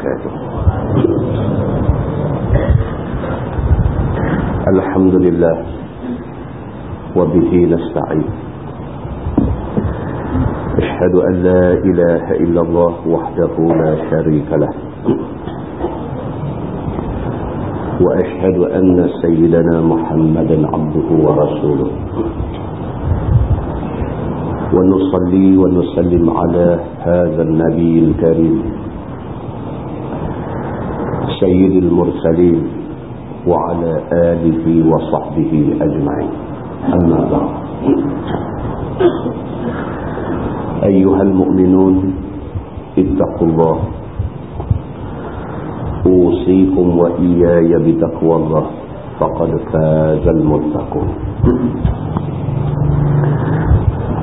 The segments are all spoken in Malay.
وبركاته. الحمد لله وبه نستعين. أشهد أن لا إله إلا الله وحده لا شريك له. وأشهد أن سيدنا محمدا عبده ورسوله. ونصلي ونسلم على هذا النبي الكريم. سيد المرسلين وعلى آله وصحبه أجمعين. أما بعد. أيها المؤمنون اتقوا الله. أوصيكم وإياي بتقوى الله. فقد فاز المتقون.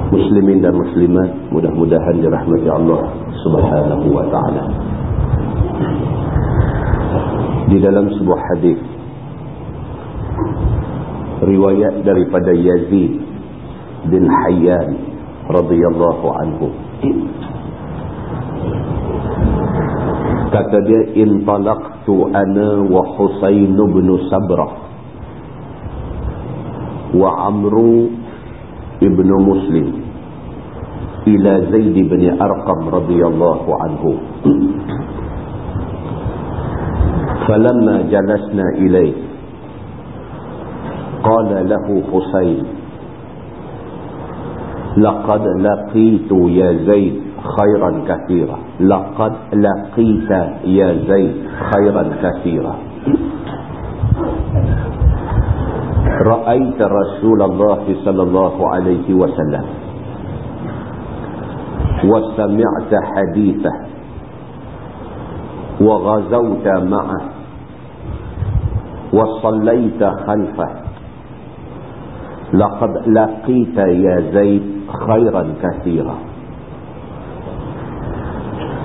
muslimin dan muslimat dirahmati Allah Subhanahu wa taala. Di dalam sebuah hadis. Riwayat daripada Yazid bin Hayyan radhiyallahu anhu. Kata dia intalaqtu ana wa Husain bin Sabrah wa Amru ibnu Muslim ila Zaid bin Arqam radhiyallahu anhu فلما جلسنا إليه قال له حسين لقد لقيت يا زيد خيرا كثيرا لقد لقيت يا زيد خيرا كثيرا. رأيت رسول الله صلى الله عليه وسلم وسمعت حديثه وغزوت معه وصليت خلفه. لقد لقيت يا زيد خيرا كثيرا.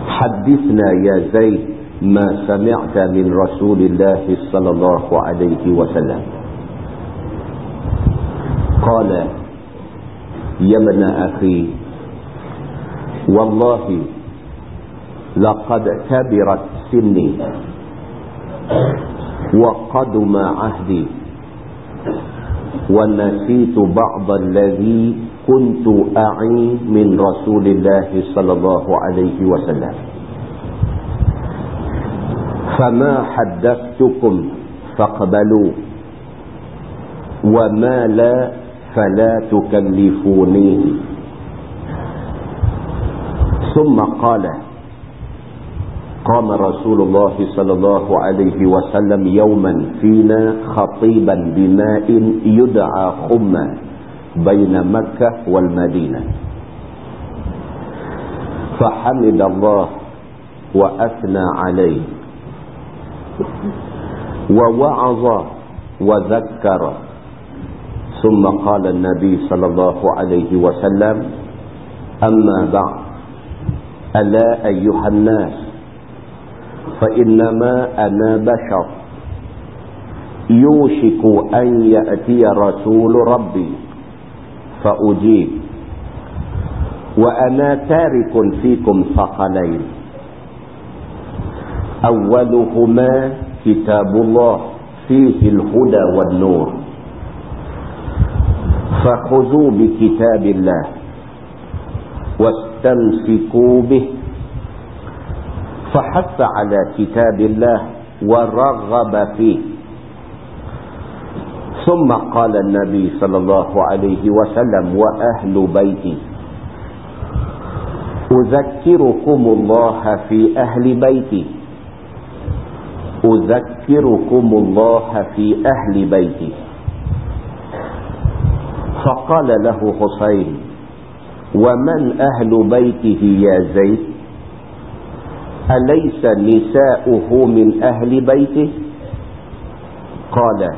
حدثنا يا زيد ما سمعت من رسول الله صلى الله عليه وسلم. قال يا ابن أخي والله لقد كبرت سني. وقدم عهدي. ونسيت بعض الذي كنت أعي من رسول الله صلى الله عليه وسلم. فما حدثتكم فاقبلوا. وما لا فلا تكلفونيه ثم قال قام رسول الله صلى الله عليه وسلم يوما فينا خطيبا بماء يدعى خما بين مكة والمدينة. فحمد الله وأثنى عليه. ووعظ وذكر. ثم قال النبي صلى الله عليه وسلم أما بعد ألا أيها الناس فإنما أنا بشر. يوشك أن يأتي رسول ربي. فأجيب. وأنا تارك فيكم ثقلين. أولهما كتاب الله فيه الهدى والنور. فخذوا بكتاب الله واستمسكوا به. فحث على كتاب الله ورغب فيه. ثم قال النبي صلى الله عليه وسلم وأهل بيتي أذكركم الله في أهل بيتي. أذكركم الله في أهل بيتي. فقال له حسين ومن أهل بيته يا زيد؟ أليس نساؤه من أهل بيته؟ قال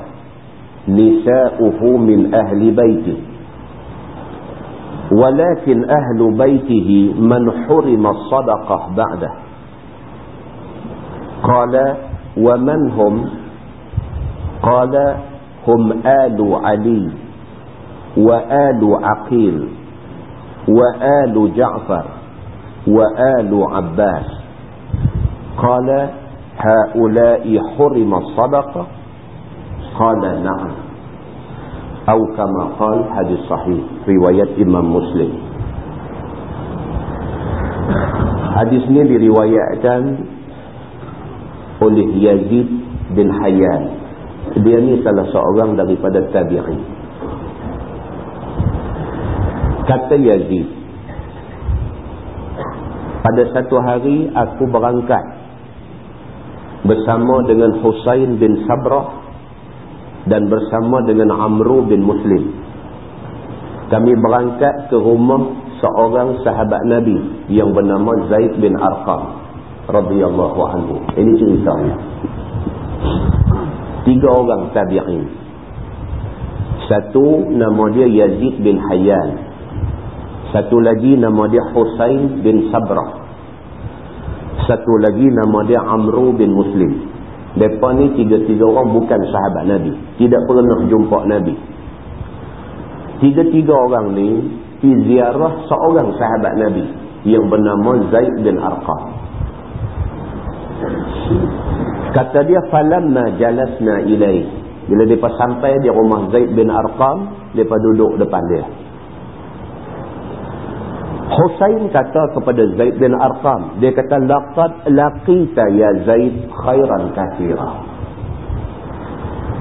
نساؤه من أهل بيته. ولكن أهل بيته من حرم الصدقة بعده. قال ومن هم؟ قال هم آل علي وآل عقيل وآل جعفر وآل عباس. Qala haula'i hurima sadaqah qala na'am. Atau kama qala hadis sahih riwayat Imam Muslim. Hadis ini diriwayatkan oleh Yazid bin Hayyan. Dia ni salah seorang daripada tabi'in. Kata Yazid pada satu hari aku berangkat bersama dengan Husain bin Sabrah dan bersama dengan Amru bin Muslim. Kami berangkat ke rumah seorang sahabat Nabi yang bernama Zaid bin Arqam radhiyallahu anhu. Ini ceritanya. Tiga orang tabi'in. Satu nama dia Yazid bin Hayyan. Satu lagi nama dia Husain bin Sabrah. Satu lagi nama dia Amru bin Muslim. Mereka ni tiga-tiga orang bukan sahabat Nabi. Tidak pernah jumpa Nabi. Tiga-tiga orang ni di ziarah seorang sahabat Nabi yang bernama Zaid bin Arqam. Kata dia, Falamma jalasna ilaih. Bila mereka sampai di rumah Zaid bin Arqam, mereka duduk depan dia. Husain kata kepada Zaid bin Arqam, dia kata laqad laqita ya Zaid khairan katsira.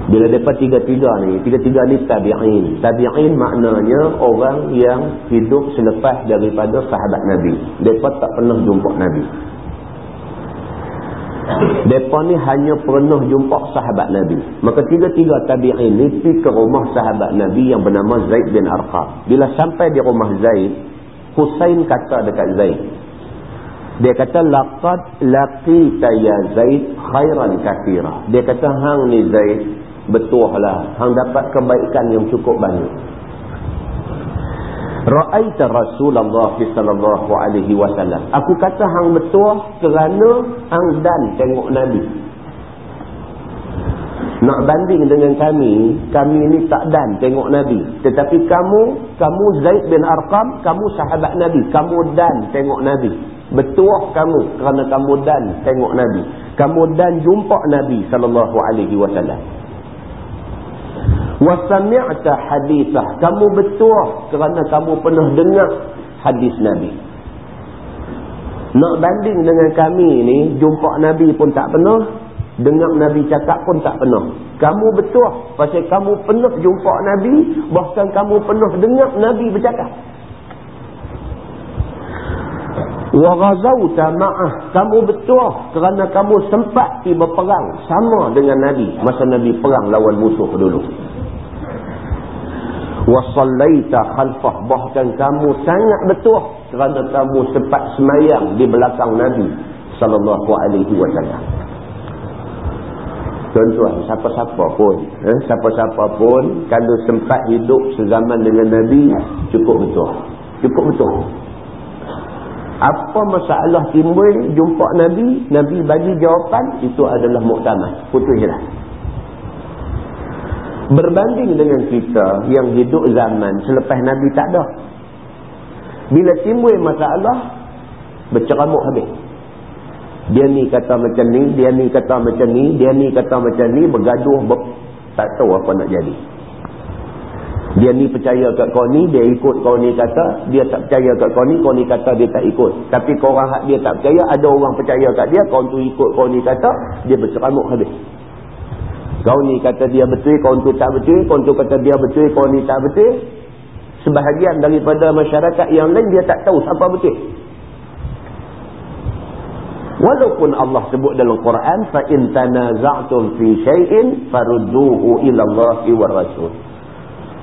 Bila depa tiga-tiga ni, tiga-tiga ni tabi'in. Tabi'in maknanya orang yang hidup selepas daripada sahabat Nabi. Depa tak pernah jumpa Nabi. Depa ni hanya pernah jumpa sahabat Nabi. Maka tiga-tiga tabi'in ni pergi ke rumah sahabat Nabi yang bernama Zaid bin Arqam. Bila sampai di rumah Zaid, Husain kata dekat Zaid. Dia kata laqad laqita ya Zaid khairan katsira. Dia kata hang ni Zaid betul lah hang dapat kebaikan yang cukup banyak. Ra'aita Rasulullah sallallahu alaihi wasallam. Aku kata hang betul kerana hang dan tengok Nabi. Nak banding dengan kami, kami ni tak dan tengok Nabi. Tetapi kamu, kamu Zaid bin Arqam, kamu sahabat Nabi. Kamu dan tengok Nabi. Betul kamu kerana kamu dan tengok Nabi. Kamu dan jumpa Nabi sallallahu alaihi wasallam. Wa sami'ta hadithah. Kamu betul kerana kamu pernah dengar hadis Nabi. Nak banding dengan kami ni, jumpa Nabi pun tak pernah, Dengar Nabi cakap pun tak pernah. Kamu betul. Pasal kamu pernah jumpa Nabi. Bahkan kamu pernah dengar Nabi bercakap. وَغَزَوْتَ مَعَهْ Kamu betul. Kerana kamu sempat tiba perang sama dengan Nabi. Masa Nabi perang lawan musuh dulu. وَصَلَّيْتَ خَلْفَهْ Bahkan kamu sangat betul. Kerana kamu sempat semayang di belakang Nabi. Sallallahu alaihi wasallam. Tuan-tuan, siapa-siapa pun, eh, siapa-siapa pun, kalau sempat hidup sezaman dengan Nabi, cukup betul. Cukup betul. Apa masalah timbul jumpa Nabi, Nabi bagi jawapan, itu adalah muktamad. Putus jelas. Berbanding dengan kita yang hidup zaman selepas Nabi tak ada. Bila timbul masalah, berceramuk habis. Dia ni kata macam ni, dia ni kata macam ni, dia ni kata macam ni, bergaduh, ber... tak tahu apa nak jadi. Dia ni percaya kat kau ni, dia ikut kau ni kata, dia tak percaya kat kau ni, kau ni kata dia tak ikut. Tapi kau orang dia tak percaya, ada orang percaya kat dia, kau tu ikut kau ni kata, dia berceramuk habis. Kau ni kata dia betul, kau tu tak betul, kau tu kata dia betul, kau ni tak betul. Sebahagian daripada masyarakat yang lain, dia tak tahu siapa betul. Walaupun Allah sebut dalam Quran fa in tanaza'tum fi syai'in farudduhu ila Allahi war rasul.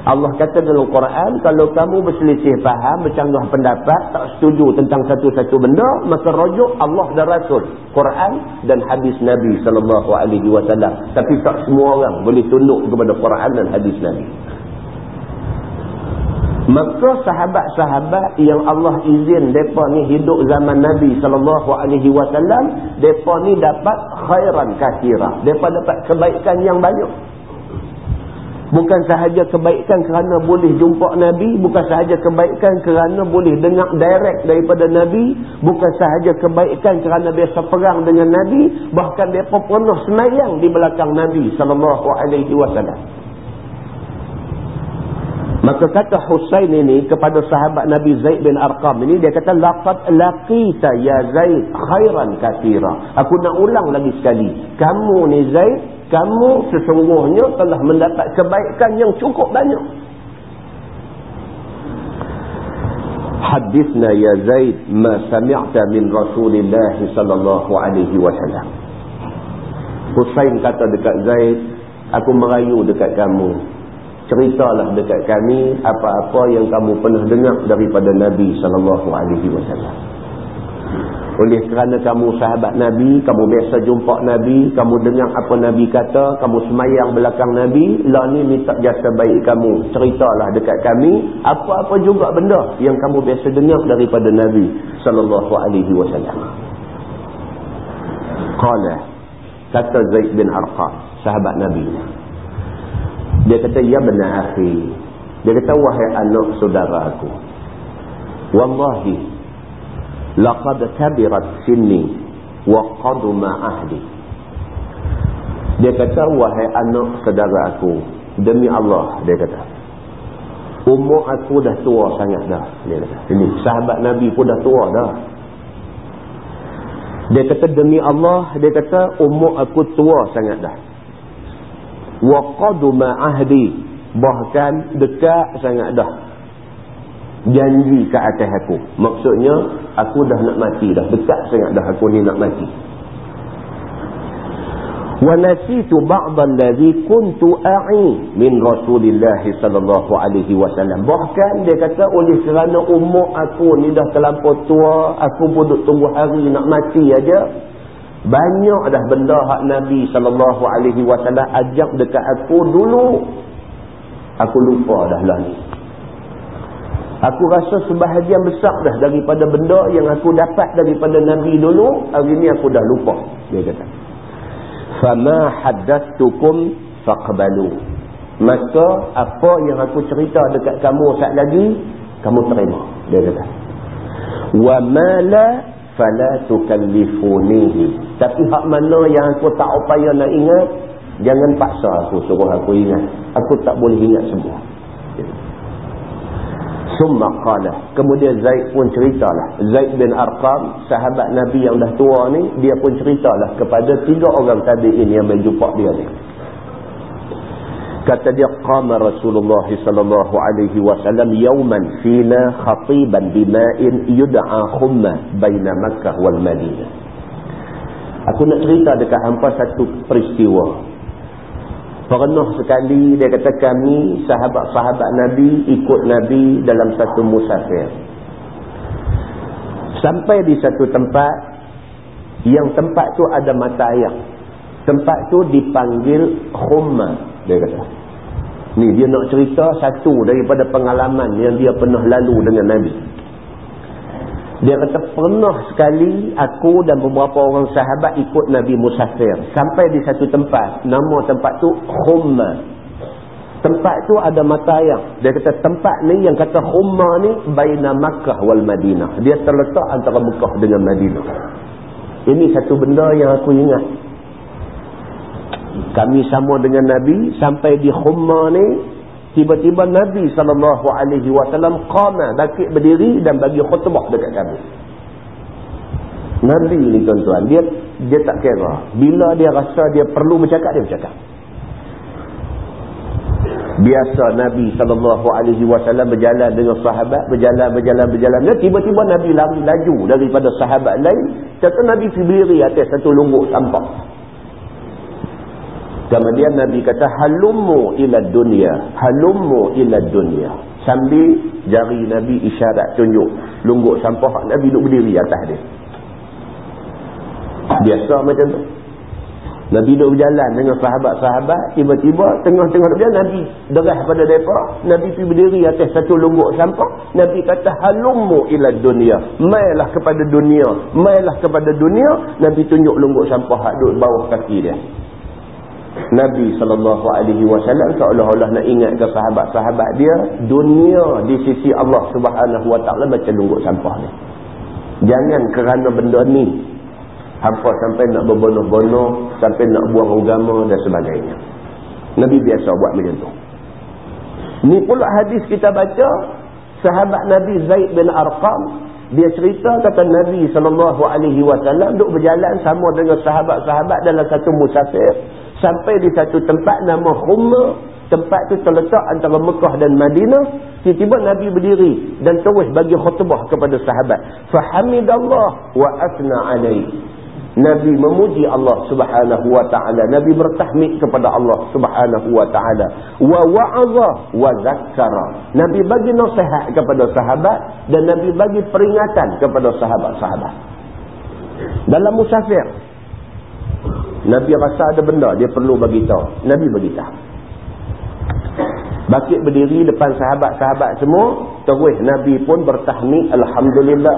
Allah kata dalam Quran kalau kamu berselisih faham, bercanggah pendapat, tak setuju tentang satu-satu benda, maka rujuk Allah dan Rasul, Quran dan hadis Nabi sallallahu alaihi wasallam. Tapi tak semua orang boleh tunduk kepada Quran dan hadis Nabi. Maka sahabat-sahabat yang Allah izin mereka ni hidup zaman Nabi sallallahu alaihi wasallam, depa ni dapat khairan kathira. Depa dapat kebaikan yang banyak. Bukan sahaja kebaikan kerana boleh jumpa Nabi. Bukan sahaja kebaikan kerana boleh dengar direct daripada Nabi. Bukan sahaja kebaikan kerana biasa perang dengan Nabi. Bahkan dia pernah semayang di belakang Nabi SAW. Maka kata Husain ini kepada sahabat Nabi Zaid bin Arqam ini. Dia kata, Laqad laqita ya Zaid khairan kathira. Aku nak ulang lagi sekali. Kamu ni Zaid kamu sesungguhnya telah mendapat kebaikan yang cukup banyak. Hadithna ya Zaid ma sami'ta min Rasulillah sallallahu alaihi wasallam. Husain kata dekat Zaid, aku merayu dekat kamu. Ceritalah dekat kami apa-apa yang kamu pernah dengar daripada Nabi sallallahu alaihi wasallam. Oleh kerana kamu sahabat Nabi, kamu biasa jumpa Nabi, kamu dengar apa Nabi kata, kamu semayang belakang Nabi, lah ni minta jasa baik kamu. Ceritalah dekat kami, apa-apa juga benda yang kamu biasa dengar daripada Nabi sallallahu alaihi wasallam. Qala kata Zaid bin Arqam, sahabat Nabi. Dia kata, "Ya benar akhi." Dia kata, "Wahai anak saudara aku." Wallahi laqad kabirat sinni wa qaduma ahli dia kata wahai anak saudara aku demi Allah dia kata umur aku dah tua sangat dah dia kata ini sahabat nabi pun dah tua dah dia kata demi Allah dia kata umur aku tua sangat dah wa qaduma ahdi. Bahkan dekat sangat dah. Janji ke atas aku. Maksudnya aku dah nak mati dah. Dekat sangat dah aku ni nak mati. Wa nasitu ba'd allazi kuntu a'i min rasulillah sallallahu alaihi wasallam. Bahkan dia kata oleh kerana umur aku ni dah terlampau tua aku pun duk tunggu hari nak mati aja. Banyak dah benda hak Nabi SAW ajak dekat aku dulu. Aku lupa dah lah ni. Aku rasa sebahagian besar dah daripada benda yang aku dapat daripada Nabi dulu, hari ini aku dah lupa. Dia kata. Fama haddathukum faqbalu. Maka apa yang aku cerita dekat kamu saat lagi, kamu terima. Dia kata. Wa ma la fala tukallifunihi. Tapi hak mana yang aku tak upaya nak ingat, jangan paksa aku suruh aku ingat. Aku tak boleh ingat semua. Summa qala. Kemudian Zaid pun ceritalah. Zaid bin Arqam, sahabat Nabi yang dah tua ni, dia pun ceritalah kepada tiga orang tabi'in yang menjumpa dia ni. Kata dia, Qama Rasulullah sallallahu alaihi wasallam yawman fina khatiban bima'in yud'a khumma baina Makkah wal Madinah. Aku nak cerita dekat hampa satu peristiwa Pernah sekali dia kata kami sahabat-sahabat Nabi ikut Nabi dalam satu musafir. Sampai di satu tempat yang tempat tu ada mata air. Tempat tu dipanggil Khumma dia kata. Ni dia nak cerita satu daripada pengalaman yang dia pernah lalu dengan Nabi. Dia kata pernah sekali aku dan beberapa orang sahabat ikut Nabi Musafir. Sampai di satu tempat. Nama tempat tu Khumma. Tempat tu ada mata air. Dia kata tempat ni yang kata Khumma ni Baina Makkah wal Madinah. Dia terletak antara Makkah dengan Madinah. Ini satu benda yang aku ingat. Kami sama dengan Nabi sampai di Khumma ni Tiba-tiba Nabi SAW qama bakit berdiri dan bagi khutbah dekat kami. Nabi ni tuan-tuan, dia dia tak kira. Bila dia rasa dia perlu bercakap, dia bercakap. Biasa Nabi SAW berjalan dengan sahabat, berjalan, berjalan, berjalan. Tiba-tiba Nabi lari laju daripada sahabat lain. Kata Nabi berdiri atas satu lungguk sampah. Kemudian Nabi kata halummu ila dunia, halummu ila dunia. Sambil jari Nabi isyarat tunjuk lungguk sampah Nabi duduk berdiri atas dia. Biasa macam tu. Nabi duduk berjalan dengan sahabat-sahabat, tiba-tiba tengah-tengah dia Nabi derah pada mereka, Nabi pergi berdiri atas satu lungguk sampah, Nabi kata halummu ila dunia, mailah kepada dunia, mailah kepada dunia, Nabi tunjuk lungguk sampah duduk bawah kaki dia. Nabi SAW seolah-olah nak ingat ke sahabat-sahabat dia dunia di sisi Allah Subhanahu Wa Taala macam lungguk sampah ni. Jangan kerana benda ni hampa sampai nak berbonoh-bonoh sampai nak buang agama dan sebagainya. Nabi biasa buat macam tu. Ni pula hadis kita baca sahabat Nabi Zaid bin Arqam dia cerita kata Nabi SAW duk berjalan sama dengan sahabat-sahabat dalam satu musafir sampai di satu tempat nama Humma tempat tu terletak antara Mekah dan Madinah tiba-tiba Nabi berdiri dan terus bagi khutbah kepada sahabat fahamidallah wa asna alaih Nabi memuji Allah subhanahu wa ta'ala. Nabi bertahmid kepada Allah subhanahu wa ta'ala. Wa wa'adha wa zakkara. Nabi bagi nasihat kepada sahabat. Dan Nabi bagi peringatan kepada sahabat-sahabat. Dalam musafir. Nabi rasa ada benda dia perlu bagi tahu. Nabi bagi tahu. Bakit berdiri depan sahabat-sahabat semua. Terus Nabi pun bertahmid. Alhamdulillah.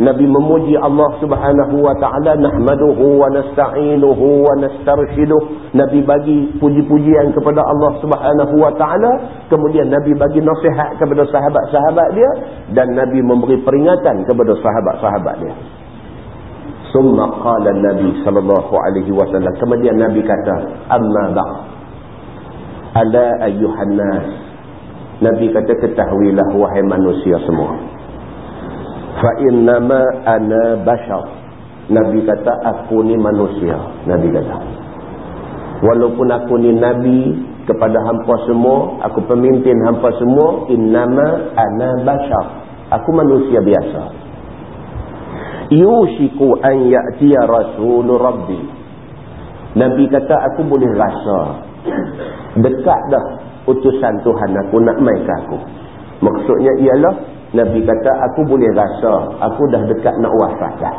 Nabi memuji Allah Subhanahu wa taala nahmaduhu wa nasta'inuhu wa nastarshiduh Nabi bagi puji-pujian kepada Allah Subhanahu wa taala kemudian Nabi bagi nasihat kepada sahabat-sahabat dia dan Nabi memberi peringatan kepada sahabat-sahabat dia summa qala Nabi sallallahu alaihi wasallam kemudian Nabi kata amma ba'd. Ala ayyuhan nas. Nabi kata ketahuilah wahai manusia semua. Fa innama ana bashar. Nabi kata aku ni manusia nabi kata. Walaupun aku ni nabi kepada hampa semua aku pemimpin hampa semua innama ana bashar. Aku manusia biasa yushiku an ya'tiya rasul rabbi. Nabi kata aku boleh rasa dekat dah utusan Tuhan aku nak mai ke aku. Maksudnya ialah Nabi kata aku boleh rasa aku dah dekat nak wafat dah.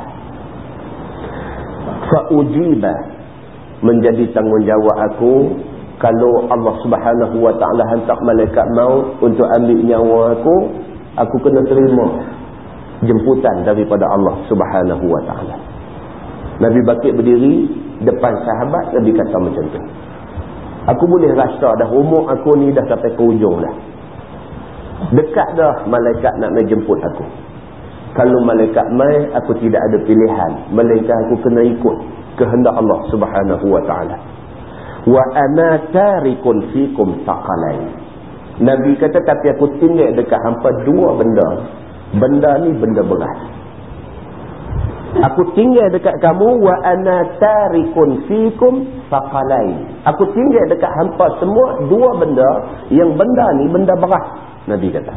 Fa'ujiba menjadi tanggungjawab aku kalau Allah Subhanahu wa taala hantar malaikat maut untuk ambil nyawa aku, aku kena terima jemputan daripada Allah Subhanahu wa taala. Nabi bakit berdiri depan sahabat Nabi kata macam tu. Aku boleh rasa dah umur aku ni dah sampai ke ujung dah. Dekat dah malaikat nak mai jemput aku. Kalau malaikat mai, aku tidak ada pilihan. Melainkan aku kena ikut kehendak Allah subhanahu wa ta'ala. Wa ana tarikun fikum taqalai. Nabi kata, tapi aku tinggal dekat hampa dua benda. Benda ni benda berat. Aku tinggal dekat kamu wa ana tarikun fikum taqalai. Aku tinggal dekat hampa semua dua benda yang benda ni benda berat. Nabi kata.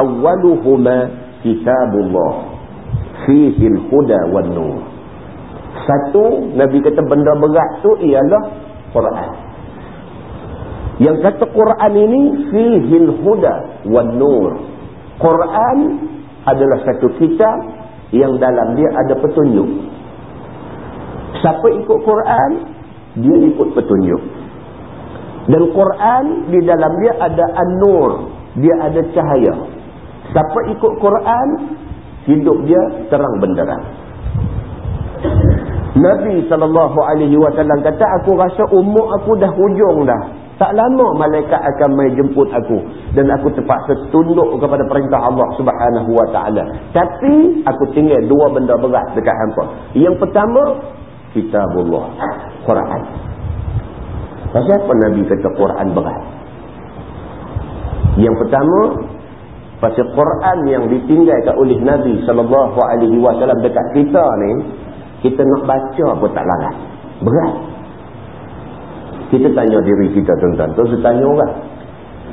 Awaluhuma kitabullah fihi al-huda wan nur. Satu Nabi kata benda berat tu ialah Quran. Yang kata Quran ini fihi al-huda wan nur. Quran adalah satu kitab yang dalam dia ada petunjuk. Siapa ikut Quran, dia ikut petunjuk. Dan Quran di dalam dia ada an-nur. Dia ada cahaya. Siapa ikut Quran, hidup dia terang benderang. Nabi SAW kata, aku rasa umur aku dah hujung dah. Tak lama malaikat akan mai jemput aku. Dan aku terpaksa tunduk kepada perintah Allah Subhanahu Wa Taala. Tapi aku tinggal dua benda berat dekat hampa. Yang pertama, kitabullah. Quran. Pasal apa Nabi kata Quran berat? Yang pertama, pasal Quran yang ditinggalkan oleh Nabi SAW dekat kita ni, kita nak baca pun tak larat. Berat. Kita tanya diri kita tuan-tuan. Terus tanya orang.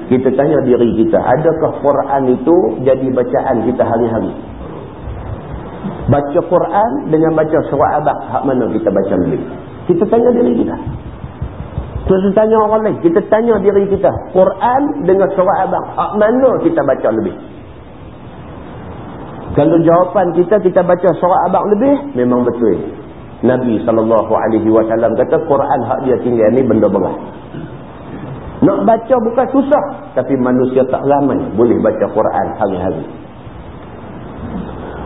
Kita tanya diri kita, adakah Quran itu jadi bacaan kita hari-hari? Baca Quran dengan baca surah abad, hak mana kita baca lebih? Kita tanya diri kita. Kita tanya orang lain. Kita tanya diri kita. Quran dengan surah abang. Hak mana kita baca lebih? Kalau jawapan kita, kita baca surah abang lebih, memang betul. Nabi SAW kata, Quran hak dia tinggal ni benda berat. Nak baca bukan susah. Tapi manusia tak ramai boleh baca Quran hari-hari.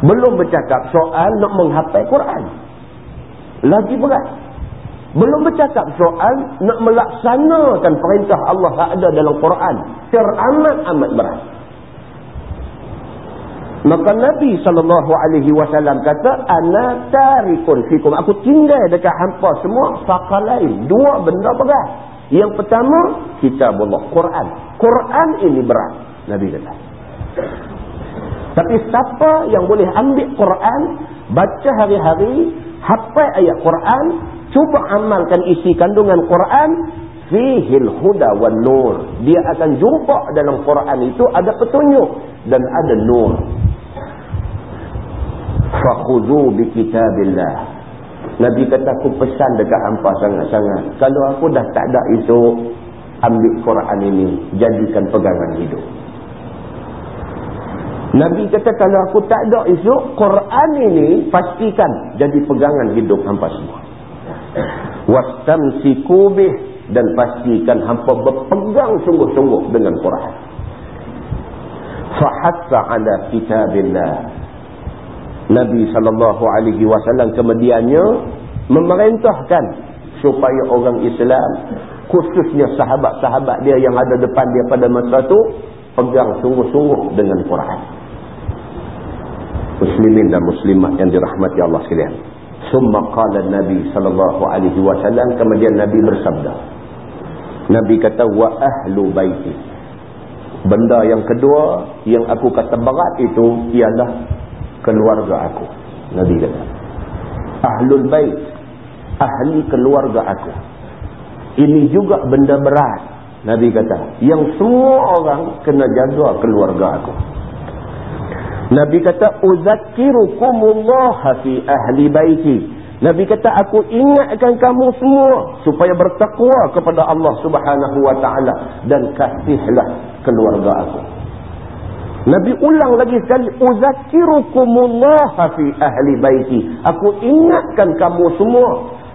Belum bercakap soal nak menghafal Quran. Lagi berat. Belum bercakap soal nak melaksanakan perintah Allah yang ada dalam Quran. Teramat-amat berat. Maka Nabi SAW kata, Ana tarikun fikum. Aku tinggal dekat hampa semua fakal lain. Dua benda berat. Yang pertama, kita Allah. Quran. Quran ini berat. Nabi kata. Tapi siapa yang boleh ambil Quran, baca hari-hari, hafal ayat Quran, cuba amalkan isi kandungan Quran, fihil huda wan nur. Dia akan jumpa dalam Quran itu ada petunjuk dan ada nur fakhudhu bi kitabillah nabi kata aku pesan dekat hangpa sangat-sangat. Kalau aku dah tak ada itu ambil Quran ini jadikan pegangan hidup. Nabi kata kalau aku tak ada isu Quran ini pastikan jadi pegangan hidup hampa semua. Wastamsiku bih dan pastikan hampa berpegang sungguh-sungguh dengan Quran. Fahatta ala kitabillah Nabi SAW kemudiannya memerintahkan supaya orang Islam khususnya sahabat-sahabat dia yang ada depan dia pada masa itu pegang sungguh-sungguh dengan Quran. Muslimin dan muslimat yang dirahmati Allah sekalian. Summa qala Nabi SAW kemudian Nabi bersabda Nabi kata wa ahlu baiti. Benda yang kedua yang aku kata berat itu ialah keluarga aku. Nabi kata. Ahlul bait. Ahli keluarga aku. Ini juga benda berat. Nabi kata. Yang semua orang kena jaga keluarga aku. Nabi kata. Uzakirukumullah fi ahli baiti. Nabi kata aku ingatkan kamu semua supaya bertakwa kepada Allah Subhanahu wa taala dan kasihlah keluarga aku. Nabi ulang lagi sekali uzakirukumullah fi ahli baiti. Aku ingatkan kamu semua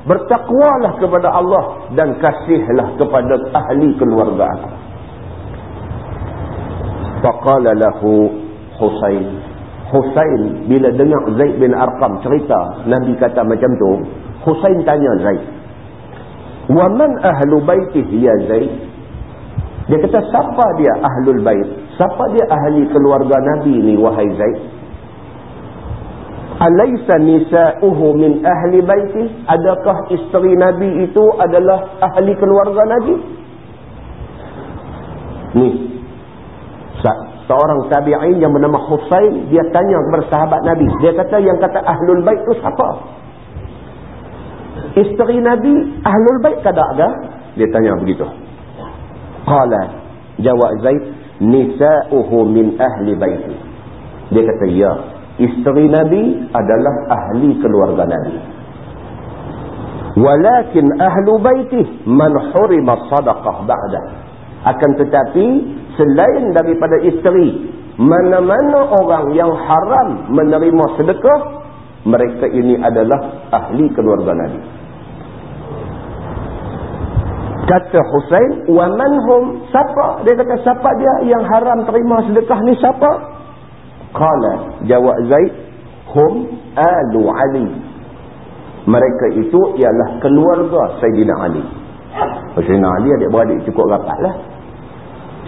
bertakwalah kepada Allah dan kasihlah kepada ahli keluarga aku. Faqala lahu Husain Husain bila dengar Zaid bin Arqam cerita Nabi kata macam tu Husain tanya Zaid wa man ahlu baiti ya Zaid dia kata siapa dia ahlul bait Siapa dia ahli keluarga Nabi ni wahai Zaid? Alaysa nisa'uhu min ahli baiti? Adakah isteri Nabi itu adalah ahli keluarga Nabi? Ni. Seorang tabi'in yang bernama Husain, dia tanya kepada sahabat Nabi. Dia kata yang kata ahlul bait itu siapa? Isteri Nabi ahlul bait kada ada? Dia tanya begitu. Qala jawab Zaid nisa'uhu min ahli baiti. Dia kata, ya. Isteri Nabi adalah ahli keluarga Nabi. Walakin ahlu baiti man hurima sadaqah ba'dah. Akan tetapi, selain daripada isteri, mana-mana orang yang haram menerima sedekah, mereka ini adalah ahli keluarga Nabi. Kata Husain, wa manhum siapa? Dia kata siapa dia yang haram terima sedekah ni siapa? Qala jawab Zaid, hum alu Ali. Mereka itu ialah keluarga Sayyidina Ali. Sayyidina Ali adik-beradik cukup rapatlah.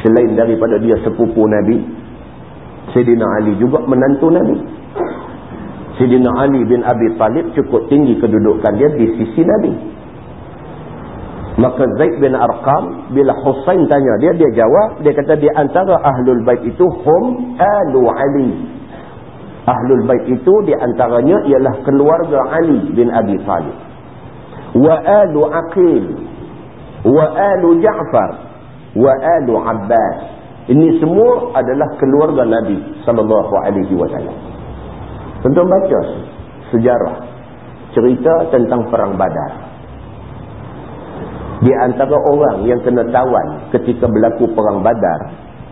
Selain daripada dia sepupu Nabi, Sayyidina Ali juga menantu Nabi. Sayyidina Ali bin Abi Talib cukup tinggi kedudukan dia di sisi Nabi. Maka Zaid bin Arqam bila Husain tanya dia dia jawab dia kata di antara ahlul bait itu hum alu Ali. Ahlul bait itu di antaranya ialah keluarga Ali bin Abi Talib. Wa alu Aqil wa alu Ja'far wa alu Abbas. Ini semua adalah keluarga Nabi sallallahu alaihi wasallam. Tentu baca sejarah cerita tentang perang Badar. Di antara orang yang kena tawan ketika berlaku perang badar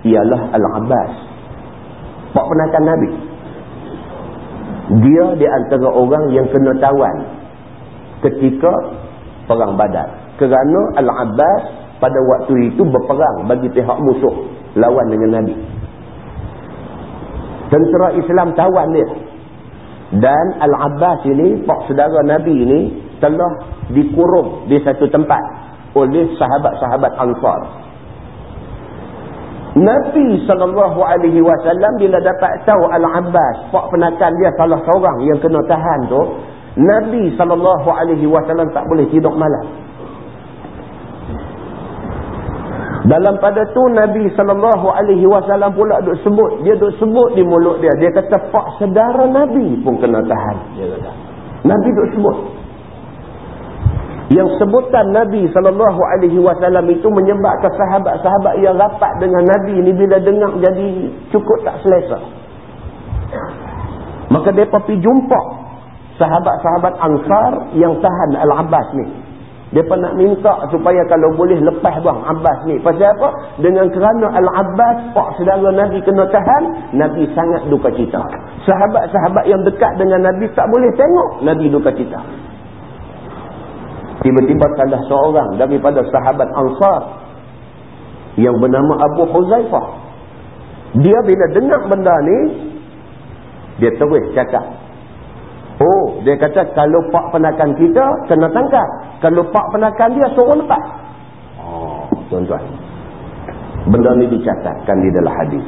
ialah Al-Abbas. Pak penakan Nabi. Dia di antara orang yang kena tawan ketika perang badar. Kerana Al-Abbas pada waktu itu berperang bagi pihak musuh lawan dengan Nabi. Tentera Islam tawan dia. Dan Al-Abbas ini, pak saudara Nabi ini, telah dikurung di satu tempat oleh sahabat-sahabat Ansar. Nabi SAW bila dapat tahu Al-Abbas, pak penakan dia salah seorang yang kena tahan tu, Nabi SAW tak boleh tidur malam. Dalam pada tu Nabi SAW pula duk sebut. Dia duk sebut di mulut dia. Dia kata pak sedara Nabi pun kena tahan. Dia kata. Nabi duk sebut. Yang sebutan Nabi SAW itu menyebabkan sahabat-sahabat yang rapat dengan Nabi ni bila dengar jadi cukup tak selesa. Maka mereka pergi jumpa sahabat-sahabat Ansar yang tahan Al-Abbas ni. Dia nak minta supaya kalau boleh lepas bang Abbas ni. Pasal apa? Dengan kerana Al-Abbas, pak saudara Nabi kena tahan, Nabi sangat duka cita. Sahabat-sahabat yang dekat dengan Nabi tak boleh tengok, Nabi duka cita. Tiba-tiba salah seorang daripada sahabat Ansar yang bernama Abu Huzaifah. Dia bila dengar benda ni, dia terus cakap, Oh, dia kata kalau pak penakan kita, kena tangkap. Kalau pak penakan dia, suruh lepas. Oh, tuan-tuan. Benda ni dicatatkan di dalam hadis.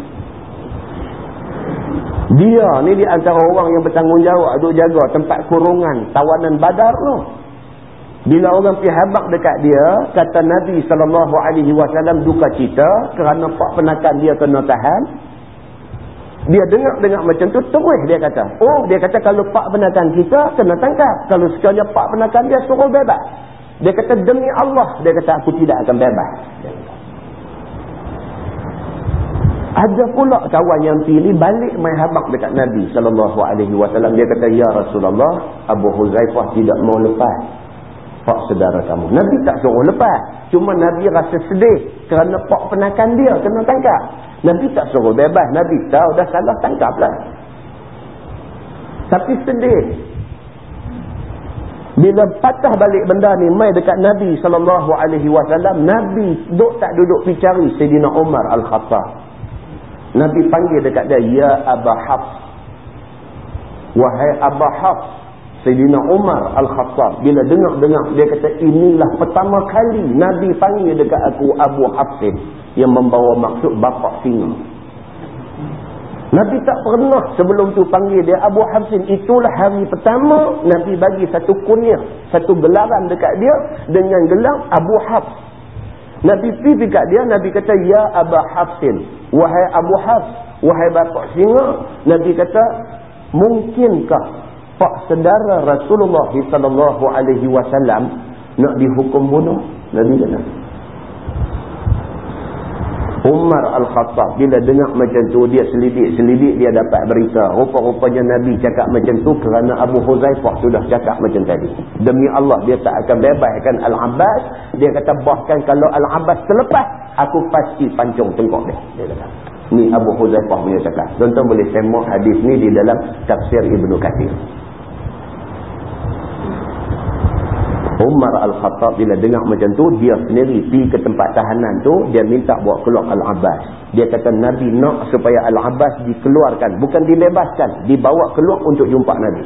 Dia ni di antara orang yang bertanggungjawab untuk jaga tempat kurungan tawanan badar tu. Bila orang pergi habak dekat dia, kata Nabi SAW duka cita kerana pak penakan dia kena tahan. Dia dengar-dengar macam tu, terus dia kata. Oh, dia kata kalau pak penakan kita, kena tangkap. Kalau sekiranya pak penakan dia, suruh bebas. Dia kata, demi Allah, dia kata, aku tidak akan bebas. Ada pula kawan yang pilih balik main habak dekat Nabi SAW. Dia kata, Ya Rasulullah, Abu Huzaifah tidak mau lepas. Pak saudara kamu. Nabi tak suruh lepas. Cuma Nabi rasa sedih kerana pak penakan dia kena tangkap. Nabi tak suruh bebas. Nabi tahu dah salah tangkaplah. Tapi sedih. Bila patah balik benda ni mai dekat Nabi SAW, Nabi duk tak duduk cari Sayyidina Umar Al-Khattab. Nabi panggil dekat dia, Ya Aba Hafs. Wahai Aba Hafs. Sayyidina Umar Al-Khattab. Bila dengar-dengar, dia kata, inilah pertama kali Nabi panggil dekat aku Abu Hafsin yang membawa maksud bapa singa. Nabi tak pernah sebelum tu panggil dia Abu Hafsin. Itulah hari pertama Nabi bagi satu kunyah, satu gelaran dekat dia dengan gelar Abu Hafs. Nabi pergi dekat dia, Nabi kata, Ya Abu Hafsin, wahai Abu Hafs, wahai bapa singa. Nabi kata, mungkinkah pak sedara Rasulullah SAW nak dihukum bunuh? Nabi kata, Umar Al-Khattab bila dengar macam tu dia selidik-selidik dia dapat berita. Rupa-rupanya Nabi cakap macam tu kerana Abu Huzaifah sudah cakap macam tadi. Demi Allah dia tak akan bebaskan Al-Abbas. Dia kata bahkan kalau Al-Abbas terlepas aku pasti pancung tengkok dia. Dia kata ni Abu Huzaifah punya cakap. Tuan-tuan boleh semak hadis ni di dalam tafsir Ibn Kathir Umar Al-Khattab bila dengar macam tu, dia sendiri pergi ke tempat tahanan tu, dia minta buat keluar Al-Abbas. Dia kata Nabi nak supaya Al-Abbas dikeluarkan. Bukan dibebaskan, dibawa keluar untuk jumpa Nabi.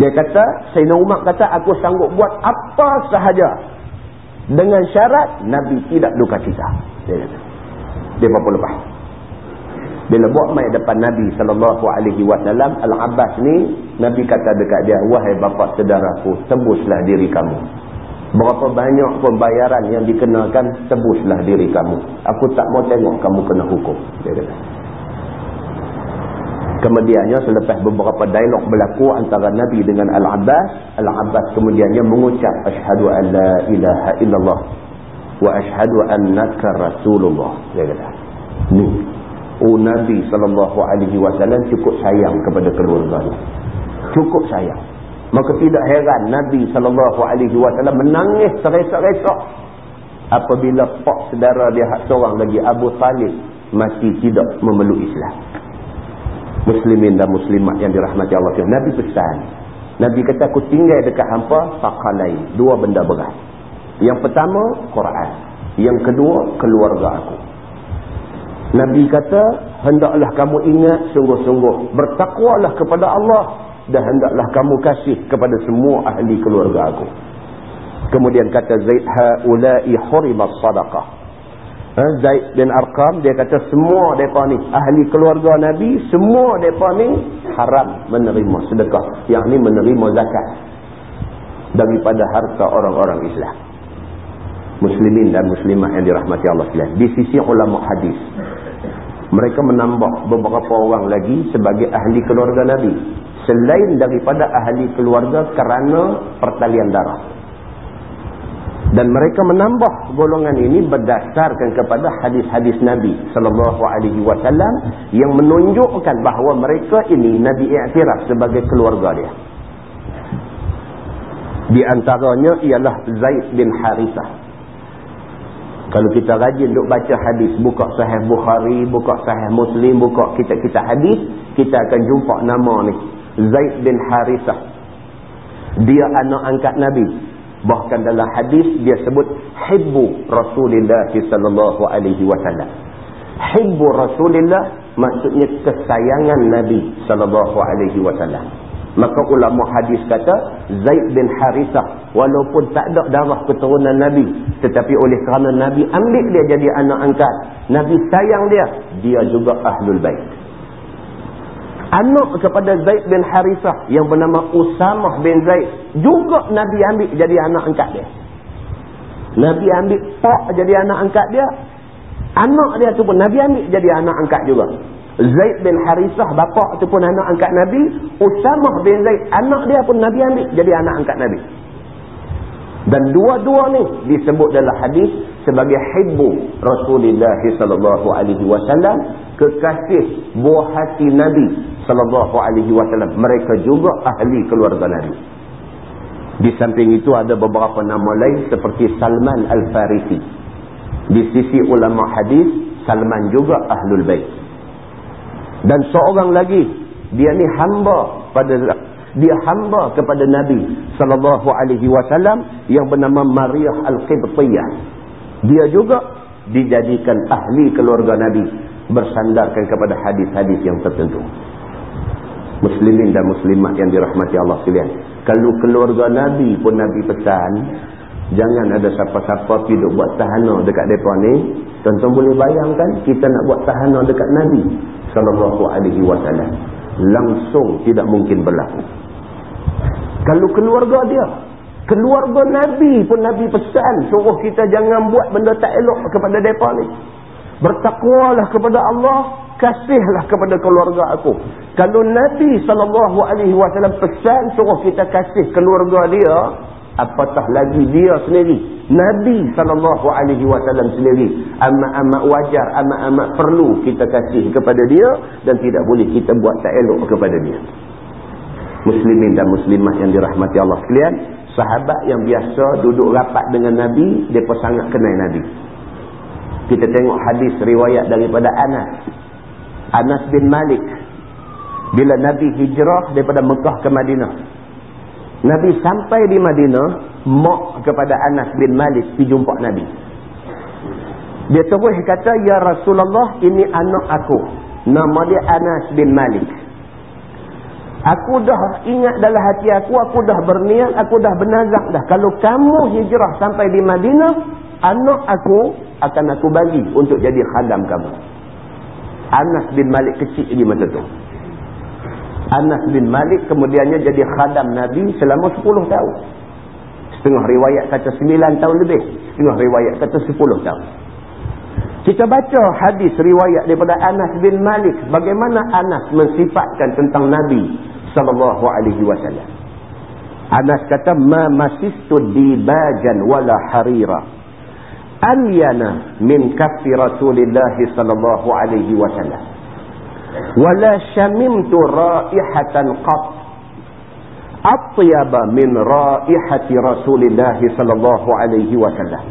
Dia kata, Sayyidina Umar kata, aku sanggup buat apa sahaja. Dengan syarat, Nabi tidak duka cita. Dia kata. Dia berapa lepas. Bila buat mai depan Nabi SAW, Al-Abbas ni, Nabi kata dekat dia, wahai bapa saudaraku, tebuslah diri kamu. Berapa banyak pembayaran yang dikenakan, tebuslah diri kamu. Aku tak mau tengok kamu kena hukum. Dia kata. Kemudiannya selepas beberapa dialog berlaku antara Nabi dengan Al-Abbas, Al-Abbas kemudiannya mengucap, Ashadu an la ilaha illallah wa ashadu annaka rasulullah. Dia kata. Ni Oh Nabi SAW cukup sayang kepada keluarganya. Cukup sayang. Maka tidak heran Nabi SAW menangis seresak-resak. Apabila pak sedara dia seorang lagi Abu Talib masih tidak memeluk Islam. Muslimin dan muslimat yang dirahmati Allah. Nabi pesan. Nabi kata aku tinggal dekat hampa fakalai. Dua benda berat. Yang pertama Quran. Yang kedua keluarga aku. Nabi kata, hendaklah kamu ingat sungguh-sungguh. Bertakwalah kepada Allah. dan hendaklah kamu kasih kepada semua ahli keluarga aku. Kemudian kata Zaid haula'i hurimat sadaqah. Ha, Zaid bin Arqam dia kata semua depa ni ahli keluarga Nabi, semua depa ni haram menerima sedekah, yakni menerima zakat daripada harta orang-orang Islam. Muslimin dan muslimah yang dirahmati Allah sekalian. Di sisi ulama hadis, mereka menambah beberapa orang lagi sebagai ahli keluarga Nabi. Selain daripada ahli keluarga kerana pertalian darah. Dan mereka menambah golongan ini berdasarkan kepada hadis-hadis Nabi sallallahu alaihi wasallam yang menunjukkan bahawa mereka ini Nabi iktiraf sebagai keluarga dia. Di antaranya ialah Zaid bin Harithah kalau kita rajin duk baca hadis, buka sahih Bukhari, buka sahih Muslim, buka kitab-kitab hadis, kita akan jumpa nama ni. Zaid bin Harithah. Dia anak angkat Nabi. Bahkan dalam hadis dia sebut hibbu Rasulullah sallallahu alaihi wasallam. Hibbu Rasulullah maksudnya kesayangan Nabi sallallahu alaihi wasallam. Maka ulama hadis kata Zaid bin Harithah walaupun tak ada darah keturunan Nabi tetapi oleh kerana Nabi ambil dia jadi anak angkat Nabi sayang dia dia juga ahlul bait. Anak kepada Zaid bin Harithah yang bernama Usamah bin Zaid juga Nabi ambil jadi anak angkat dia. Nabi ambil pak jadi anak angkat dia anak dia tu pun Nabi ambil jadi anak angkat juga Zaid bin Harisah bapa ataupun anak angkat Nabi. Usamah bin Zaid anak dia pun Nabi ambil jadi anak angkat Nabi. Dan dua-dua ni disebut dalam hadis sebagai hibbu Rasulullah sallallahu alaihi wasallam kekasih buah hati Nabi sallallahu alaihi wasallam. Mereka juga ahli keluarga Nabi. Di samping itu ada beberapa nama lain seperti Salman Al-Farisi. Di sisi ulama hadis Salman juga ahlul bait dan seorang lagi dia ni hamba pada dia hamba kepada Nabi sallallahu alaihi wasallam yang bernama Maria Al-Qibtiyah. Dia juga dijadikan ahli keluarga Nabi bersandarkan kepada hadis-hadis yang tertentu. Muslimin dan muslimat yang dirahmati Allah sekalian. Kalau keluarga Nabi pun Nabi pesan jangan ada siapa-siapa duk buat tahanan dekat mereka ni. Tuan-tuan boleh bayangkan kita nak buat tahanan dekat Nabi sallallahu alaihi wasallam. Langsung tidak mungkin berlaku. Kalau keluarga dia keluarga nabi pun nabi pesan suruh kita jangan buat benda tak elok kepada depa ni. Bertakwalah kepada Allah kasihlah kepada keluarga aku. Kalau nabi wasallam pesan suruh kita kasih keluarga dia apatah lagi dia sendiri Nabi SAW sendiri amat-amat wajar, amat-amat perlu kita kasih kepada dia dan tidak boleh kita buat tak elok kepada dia. Muslimin dan muslimah yang dirahmati Allah sekalian, sahabat yang biasa duduk rapat dengan Nabi, mereka sangat kenal Nabi. Kita tengok hadis riwayat daripada Anas. Anas bin Malik. Bila Nabi hijrah daripada Mekah ke Madinah. Nabi sampai di Madinah, mak kepada Anas bin Malik pergi jumpa Nabi. Dia terus kata, Ya Rasulullah, ini anak aku. Nama dia Anas bin Malik. Aku dah ingat dalam hati aku, aku dah berniat, aku dah bernazak dah. Kalau kamu hijrah sampai di Madinah, anak aku akan aku bagi untuk jadi khadam kamu. Anas bin Malik kecil di masa tu. Anas bin Malik kemudiannya jadi khadam Nabi selama 10 tahun. Setengah riwayat kata 9 tahun lebih. Setengah riwayat kata 10 tahun. Kita baca hadis riwayat daripada Anas bin Malik. Bagaimana Anas mensifatkan tentang Nabi wasallam. Anas kata ma masistu dibajan wala harira. Alyana min kaffi Rasulillah sallallahu alaihi wasallam. ولا شممت رائحة قط. أطيب من رائحة رسول الله صلى الله عليه وسلم.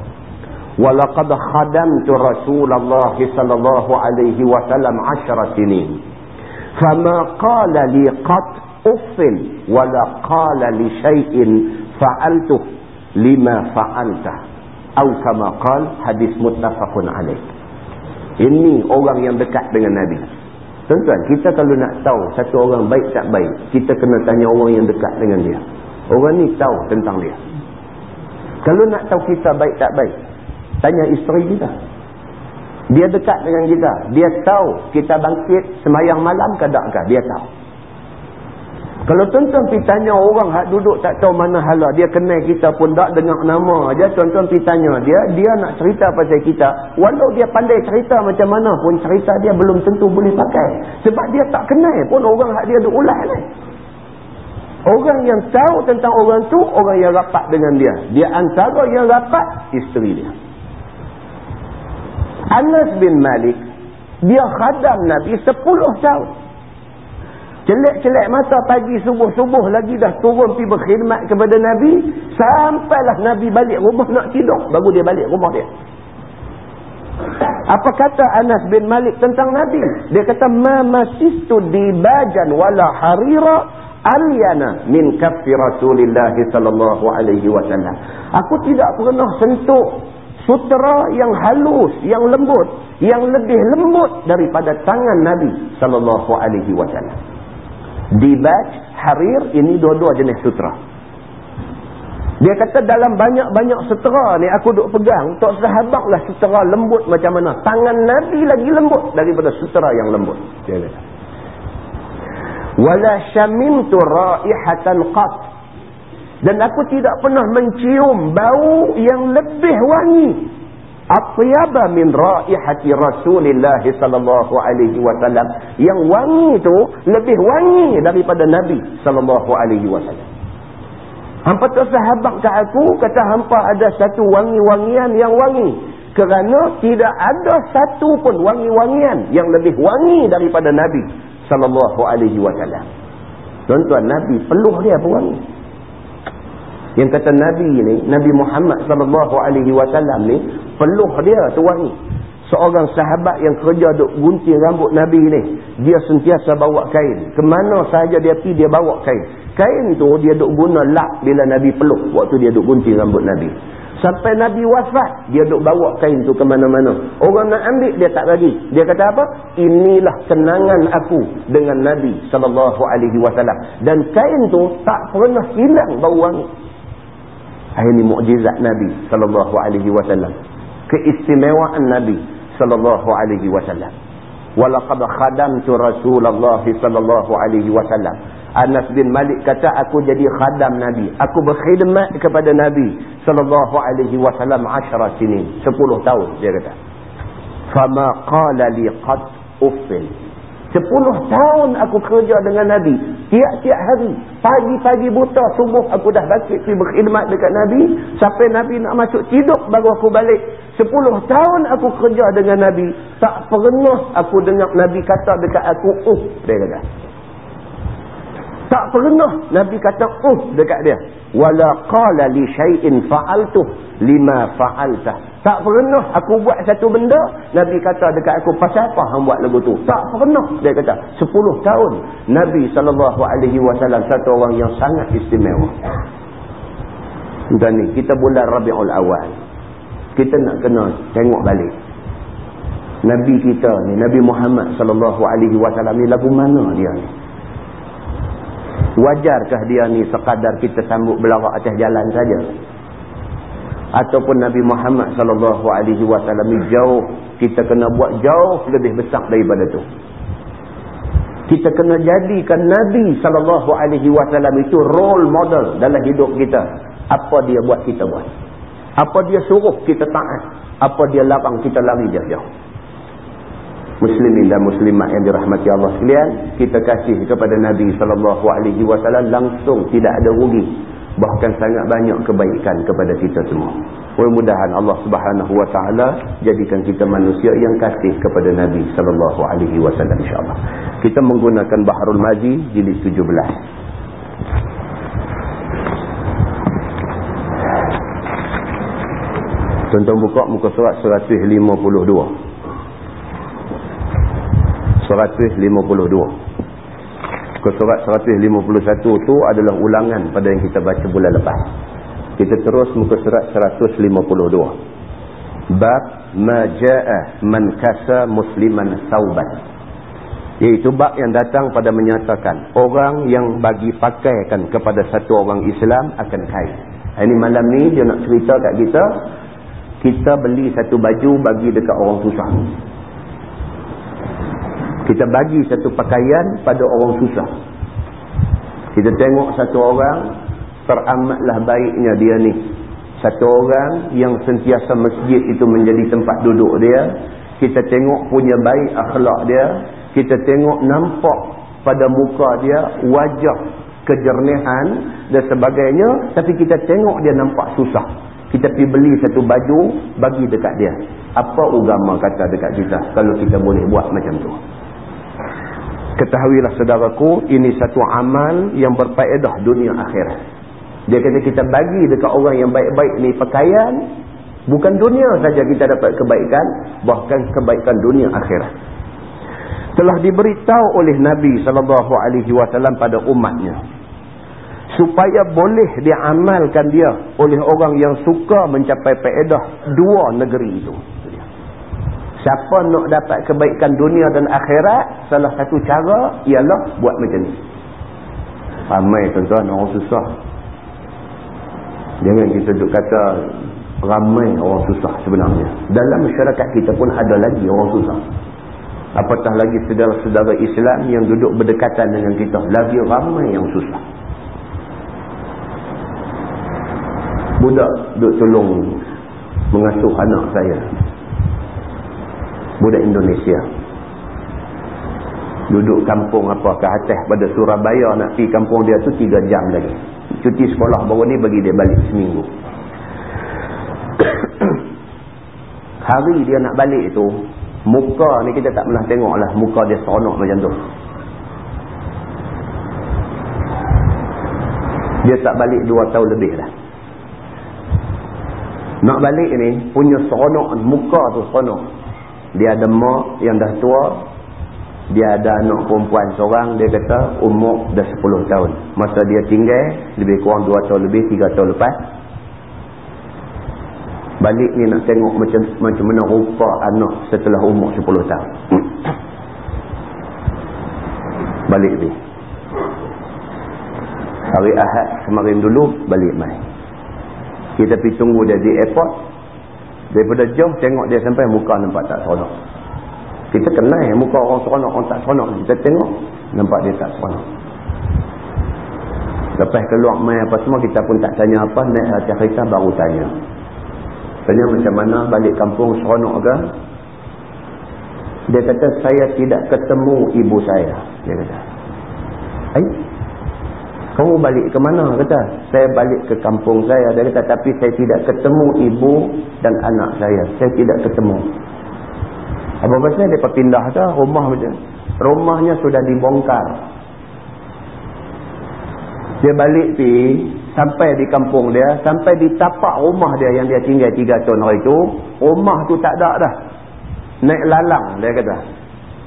ولقد خدمت رسول الله صلى الله عليه وسلم عشر سنين. فما قال لي قط أف ولا قال لشيء فعلته لما فعلته. أو كما قال حديث متفق عليه. orang yang dekat dengan Nabi Tuan-tuan, kita kalau nak tahu satu orang baik tak baik, kita kena tanya orang yang dekat dengan dia. Orang ni tahu tentang dia. Kalau nak tahu kita baik tak baik, tanya isteri kita. Dia dekat dengan kita. Dia tahu kita bangkit semayang malam ke tak ke? Dia tahu. Kalau tuan-tuan pergi tanya orang yang duduk tak tahu mana hala, dia kenal kita pun tak dengar nama aja tuan-tuan pergi tanya dia, dia nak cerita pasal kita. Walau dia pandai cerita macam mana pun, cerita dia belum tentu boleh pakai. Sebab dia tak kenal pun orang yang dia ulat ni. Orang yang tahu tentang orang tu, orang yang rapat dengan dia. Dia antara yang rapat, isteri dia. Anas bin Malik, dia khadam Nabi 10 tahun. Celek-celek mata pagi subuh-subuh lagi dah turun pergi berkhidmat kepada Nabi. Sampailah Nabi balik rumah nak tidur. Baru dia balik rumah dia. Apa kata Anas bin Malik tentang Nabi? Dia kata, Ma masistu dibajan wala harira aliyana min kafi Rasulillah sallallahu alaihi wasallam. Aku tidak pernah sentuh sutera yang halus, yang lembut, yang lebih lembut daripada tangan Nabi sallallahu alaihi wasallam. Dibaj, harir, ini dua-dua jenis sutra. Dia kata dalam banyak-banyak sutera ni aku duk pegang, tak sehabaklah sutera lembut macam mana. Tangan Nabi lagi lembut daripada sutera yang lembut. Dia kata. Wala syamimtu raihatan qat. Dan aku tidak pernah mencium bau yang lebih wangi atyaba min raihati Rasulillah sallallahu alaihi wasallam. Yang wangi itu lebih wangi daripada Nabi sallallahu alaihi wasallam. Tu sahabat kat aku kata hampa ada satu wangi-wangian yang wangi. Kerana tidak ada satu pun wangi-wangian yang lebih wangi daripada Nabi sallallahu alaihi wasallam. Tuan-tuan Nabi peluh dia apa wangi? Yang kata Nabi ni, Nabi Muhammad sallallahu alaihi wasallam ni, peluh dia tu wangi. Seorang sahabat yang kerja duk gunting rambut Nabi ni, dia sentiasa bawa kain. Kemana sahaja dia pergi, dia bawa kain. Kain tu dia duk guna lap bila Nabi peluh waktu dia duk gunting rambut Nabi. Sampai Nabi wafat, dia duk bawa kain tu ke mana-mana. Orang nak ambil, dia tak bagi. Dia kata apa? Inilah kenangan aku dengan Nabi sallallahu alaihi wasallam. Dan kain tu tak pernah hilang bau wangi. Ini mukjizat Nabi sallallahu alaihi wasallam. Keistimewaan Nabi sallallahu alaihi wasallam. Walaqad khadamtu Rasulullah sallallahu alaihi wasallam. Anas bin Malik kata aku jadi khadam Nabi. Aku berkhidmat kepada Nabi sallallahu alaihi wasallam 10 sinin, 10 tahun dia kata. Fama qala li qad uffil Sepuluh tahun aku kerja dengan Nabi. Tiap-tiap hari. Pagi-pagi buta subuh aku dah bangkit pergi berkhidmat dekat Nabi. Sampai Nabi nak masuk tidur baru aku balik. Sepuluh tahun aku kerja dengan Nabi. Tak pernah aku dengar Nabi kata dekat aku. Uh, dia kata. Tak pernah Nabi kata uh dekat dia. Wala qala li syai'in fa'altuh lima fa'altah. Tak pernah aku buat satu benda, Nabi kata dekat aku, pasal apa hang buat lagu tu? Tak pernah, dia kata. Sepuluh tahun, Nabi SAW satu orang yang sangat istimewa. Dan ni, kita bulan Rabi'ul Awal. Kita nak kena tengok balik. Nabi kita ni, Nabi Muhammad SAW ni lagu mana dia ni? Wajarkah dia ni sekadar kita sambut belarak atas jalan saja? ataupun Nabi Muhammad sallallahu alaihi wasallam jauh kita kena buat jauh lebih besar daripada itu kita kena jadikan Nabi sallallahu alaihi wasallam itu role model dalam hidup kita. Apa dia buat kita buat. Apa dia suruh kita taat. Apa dia larang kita lari jauh-jauh muslimin dan muslimat yang dirahmati Allah sekalian kita kasih kepada Nabi sallallahu alaihi wasallam langsung tidak ada rugi bahkan sangat banyak kebaikan kepada kita semua. Mudah-mudahan Allah Subhanahu wa taala jadikan kita manusia yang kasih kepada Nabi sallallahu alaihi wasallam insyaallah. Kita menggunakan Bahrul Mazi jilid 17. Tuan-tuan buka muka surat 152. 152. Ke surat 151 tu adalah ulangan pada yang kita baca bulan lepas. Kita terus muka surat 152. Bab ma jaa man kasa musliman sauban. Iaitu bab yang datang pada menyatakan orang yang bagi pakaikan kepada satu orang Islam akan kaya. Ini malam ni dia nak cerita kat kita. Kita beli satu baju bagi dekat orang susah. Kita bagi satu pakaian pada orang susah. Kita tengok satu orang teramatlah baiknya dia ni. Satu orang yang sentiasa masjid itu menjadi tempat duduk dia. Kita tengok punya baik akhlak dia kita tengok nampak pada muka dia wajah kejernihan dan sebagainya tapi kita tengok dia nampak susah kita pergi beli satu baju bagi dekat dia apa agama kata dekat kita kalau kita boleh buat macam tu ketahuilah saudaraku ini satu amal yang berfaedah dunia akhirat dia kata kita bagi dekat orang yang baik-baik ni pakaian bukan dunia saja kita dapat kebaikan bahkan kebaikan dunia akhirat telah diberitahu oleh Nabi wasallam pada umatnya supaya boleh diamalkan dia oleh orang yang suka mencapai faedah dua negeri itu. Siapa nak dapat kebaikan dunia dan akhirat, salah satu cara ialah buat macam ni. Ramai tuan-tuan orang susah. Jangan kita duk kata ramai orang susah sebenarnya. Dalam masyarakat kita pun ada lagi orang susah. Apatah lagi saudara-saudara Islam yang duduk berdekatan dengan kita. Lagi ramai yang susah. Budak duduk tolong mengasuh anak saya. Budak Indonesia. Duduk kampung apa ke atas pada Surabaya nak pergi kampung dia tu 3 jam lagi. Cuti sekolah baru ni bagi dia balik seminggu. Hari dia nak balik tu Muka ni kita tak pernah tengok lah. Muka dia seronok macam tu. Dia tak balik dua tahun lebih lah. Nak balik ni, punya seronok, muka tu seronok. Dia ada mak yang dah tua. Dia ada anak perempuan seorang. Dia kata umur dah 10 tahun. Masa dia tinggal, lebih kurang dua tahun lebih, tiga tahun lepas balik ni nak tengok macam macam mana rupa anak setelah umur 10 tahun balik ni hari Ahad kemarin dulu balik mai kita pergi tunggu dia di airport daripada jauh tengok dia sampai muka nampak tak seronok kita kenal muka orang seronok orang tak seronok kita tengok nampak dia tak seronok lepas keluar mai apa semua kita pun tak tanya apa naik hati kereta baru tanya Tanya macam mana balik kampung seronok ke? Dia kata, saya tidak ketemu ibu saya. Dia kata. Eh? Kamu balik ke mana? Kata, saya balik ke kampung saya. Dia kata, tapi saya tidak ketemu ibu dan anak saya. Saya tidak ketemu. Apa pasal dia pindah tu rumah macam rumahnya sudah dibongkar. Dia balik pergi sampai di kampung dia, sampai di tapak rumah dia yang dia tinggal tiga tahun hari itu, rumah tu tak ada dah. Naik lalang, dia kata.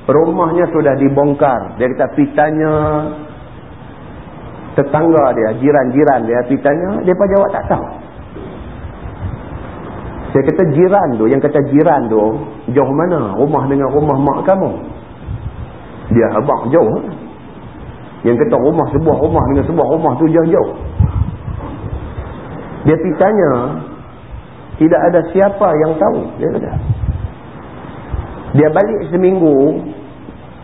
Rumahnya sudah dibongkar. Dia kata, pitanya tetangga dia, jiran-jiran dia, pitanya, dia pun jawab tak tahu. Saya kata jiran tu, yang kata jiran tu, jauh mana rumah dengan rumah mak kamu? Dia abang jauh. Yang kata rumah sebuah rumah dengan sebuah rumah tu jauh-jauh. Dia pergi tanya, tidak ada siapa yang tahu. Dia kata. Dia balik seminggu,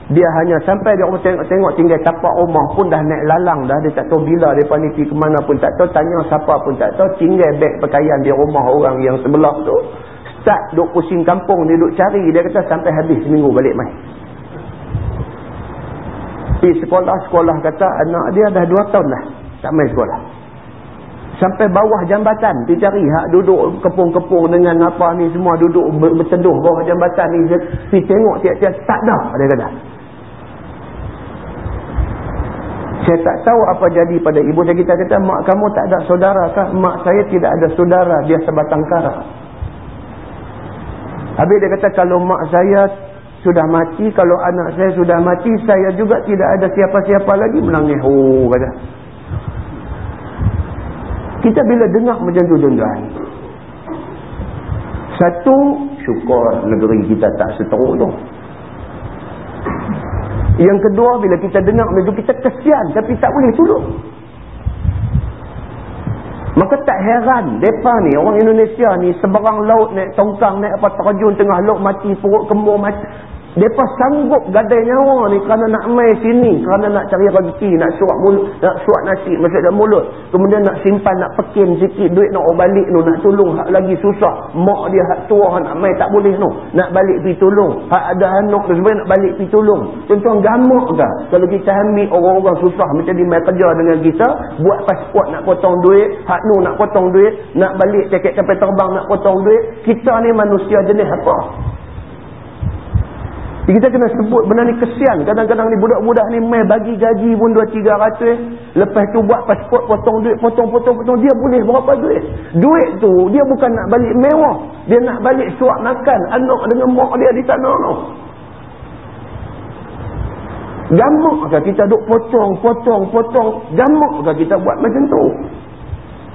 dia hanya sampai dia tengok-tengok tinggal tapak rumah pun dah naik lalang dah. Dia tak tahu bila dia pergi ke mana pun tak tahu. Tanya siapa pun tak tahu. Tinggal beg pakaian di rumah orang yang sebelah tu. Start duk pusing kampung, dia duk cari. Dia kata sampai habis seminggu balik main. Di sekolah-sekolah kata anak dia dah dua tahun lah. Tak main sekolah sampai bawah jambatan tu cari hak duduk kepung-kepung dengan apa ni semua duduk berteduh bawah jambatan ni si tengok tiap-tiap tak dah dia kata saya tak tahu apa jadi pada ibu saya kita. Kata mak kamu tak ada saudara kah? Mak saya tidak ada saudara. Dia sebatang kara. Habis dia kata kalau mak saya sudah mati kalau anak saya sudah mati saya juga tidak ada siapa-siapa lagi. Menangis. Oh kata. Kita bila dengar macam tu tuan-tuan. Satu, syukur negeri kita tak seteruk tu. Yang kedua, bila kita dengar itu, kita kesian tapi tak boleh tolong. Maka tak heran, mereka ni, orang Indonesia ni, seberang laut naik tongkang, naik apa, terjun tengah laut, mati, perut kembur, mati. Mereka sanggup gadai nyawa ni kerana nak main sini, kerana nak cari rezeki, nak suap mulut, nak suap nasi masuk dalam mulut. Kemudian nak simpan, nak pekin sikit duit nak balik tu, nak tolong hak lagi susah. Mak dia hak tua nak main tak boleh tu. Nak balik pergi tolong. Hak ada anak tu sebenarnya nak balik pergi tolong. Contoh gamak ke? Kalau kita ambil orang-orang susah macam dia main kerja dengan kita, buat pasport nak potong duit, hak nu nak potong duit, nak balik tiket kapal terbang nak potong duit. Kita ni manusia jenis apa? Kita kena sebut benda ni kesian. Kadang-kadang ni budak-budak ni main bagi gaji pun 2-300. Lepas tu buat pasport potong duit, potong-potong-potong. Dia boleh berapa duit? Duit tu dia bukan nak balik mewah. Dia nak balik suap makan anak dengan mak dia di sana tu. Gamak ke kita duk potong, potong, potong. Gamak ke kita buat macam tu?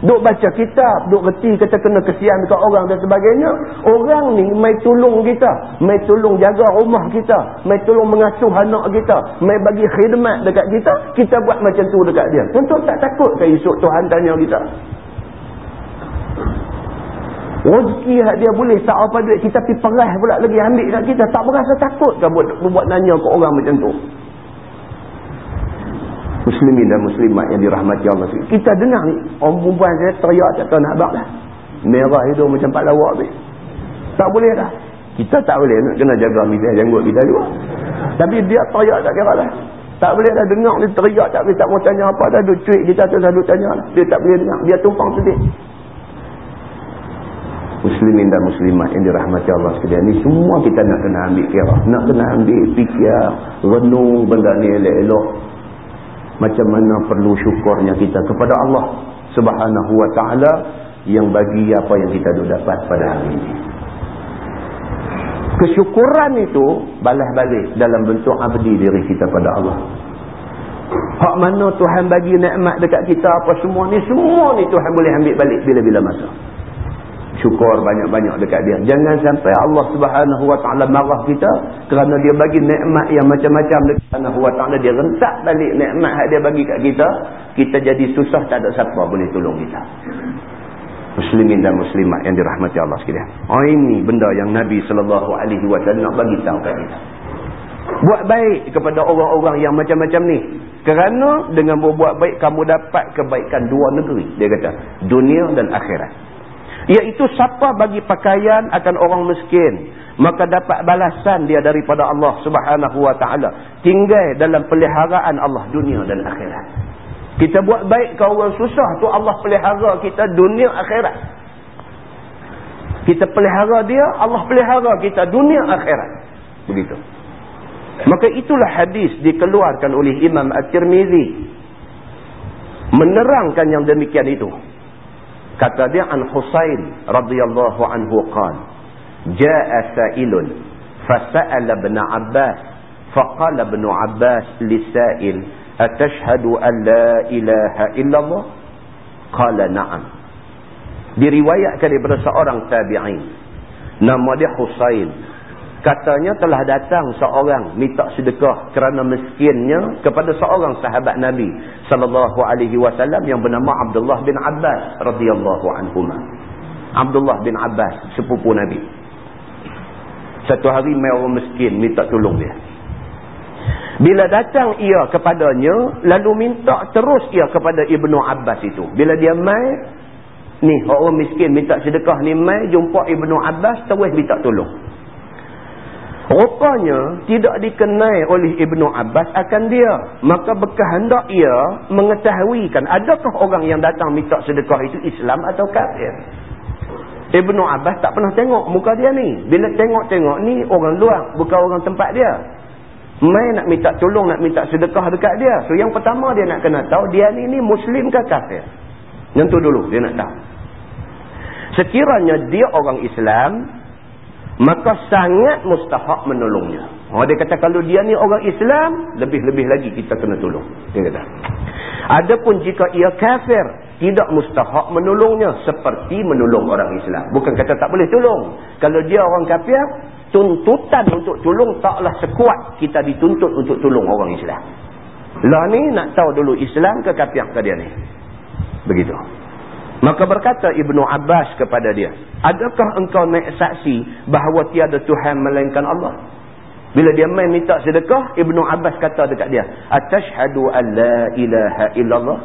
Duk baca kitab, duk reti kata kena kesian dekat orang dan sebagainya. Orang ni mai tolong kita, mai tolong jaga rumah kita, mai tolong mengasuh anak kita, mai bagi khidmat dekat kita, kita buat macam tu dekat dia. Tentu tak takut ke esok Tuhan tanya kita. Rezeki dia boleh tak apa duit kita pergi perah pula lagi ambil kat kita. Tak berasa takut ke buat, buat nanya ke orang macam tu muslimin dan muslimat yang dirahmati Allah. Kita dengar ni orang perempuan saya teriak tak tahu nak dah. Merah hidung macam pak lawak habis tak boleh dah. Kita tak boleh nak kena jaga misal janggut kita juga. Tapi dia teriak tak kira lah tak boleh dah dengar ni teriak tak boleh tak mau tanya apa dah. Duk cuik kita tu selalu tanya lah. Dia tak boleh dengar. Dia tumpang sedih. Muslimin dan muslimat yang dirahmati Allah sekalian. Ni semua kita nak kena ambil kira. Nak kena ambil fikir renung benda ni elok-elok macam mana perlu syukurnya kita kepada Allah subhanahu wa ta'ala yang bagi apa yang kita dapat pada hari ini. Kesyukuran itu balas balik dalam bentuk abdi diri kita pada Allah. Hak mana Tuhan bagi nikmat dekat kita apa semua ni semua ni Tuhan boleh ambil balik bila-bila masa syukur banyak-banyak dekat dia. Jangan sampai Allah subhanahu wa ta'ala marah kita kerana dia bagi nikmat yang macam-macam dekat subhanahu wa ta'ala. Dia rentak balik nikmat yang dia bagi kat kita. Kita jadi susah tak ada siapa boleh tolong kita. Muslimin dan muslimat yang dirahmati Allah sekalian. Oh ini benda yang Nabi SAW nak bagi tahu kat kita. Buat baik kepada orang-orang yang macam-macam ni. Kerana dengan berbuat baik kamu dapat kebaikan dua negeri. Dia kata dunia dan akhirat. Iaitu siapa bagi pakaian akan orang miskin. Maka dapat balasan dia daripada Allah subhanahu wa ta'ala. Tinggal dalam peliharaan Allah dunia dan akhirat. Kita buat baik ke orang susah tu Allah pelihara kita dunia akhirat. Kita pelihara dia, Allah pelihara kita dunia akhirat. Begitu. Maka itulah hadis dikeluarkan oleh Imam At-Tirmizi. Menerangkan yang demikian itu kata dia an Husain radhiyallahu anhu qala jaa sa'ilun fasa'ala ibn Abbas faqala ibn Abbas li sa'il atashhadu an la ilaha illallah? Qala na'am. Diriwayatkan daripada seorang tabi'in. Nama dia Husain katanya telah datang seorang minta sedekah kerana miskinnya kepada seorang sahabat Nabi sallallahu alaihi wasallam yang bernama Abdullah bin Abbas radhiyallahu anhuma. Abdullah bin Abbas sepupu Nabi. Satu hari mai orang miskin minta tolong dia. Bila datang ia kepadanya lalu minta terus ia kepada Ibnu Abbas itu. Bila dia mai ni orang miskin minta sedekah ni mai jumpa Ibnu Abbas terus minta tolong. Rupanya tidak dikenai oleh Ibnu Abbas akan dia. Maka berkehendak ia mengetahuikan adakah orang yang datang minta sedekah itu Islam atau kafir. Ibnu Abbas tak pernah tengok muka dia ni. Bila tengok-tengok ni orang luar bukan orang tempat dia. Mai nak minta tolong nak minta sedekah dekat dia. So yang pertama dia nak kena tahu dia ni ni muslim ke kafir. Yang tu dulu dia nak tahu. Sekiranya dia orang Islam maka sangat mustahak menolongnya. Oh, dia kata kalau dia ni orang Islam, lebih-lebih lagi kita kena tolong. Dia kata. Adapun jika ia kafir, tidak mustahak menolongnya seperti menolong orang Islam. Bukan kata tak boleh tolong. Kalau dia orang kafir, tuntutan untuk tolong taklah sekuat kita dituntut untuk tolong orang Islam. Lah ni nak tahu dulu Islam ke kafir ke dia ni. Begitu. Maka berkata Ibnu Abbas kepada dia, adakah engkau naik saksi bahawa tiada Tuhan melainkan Allah? Bila dia main minta sedekah, Ibnu Abbas kata dekat dia, Atashhadu an la ilaha illallah.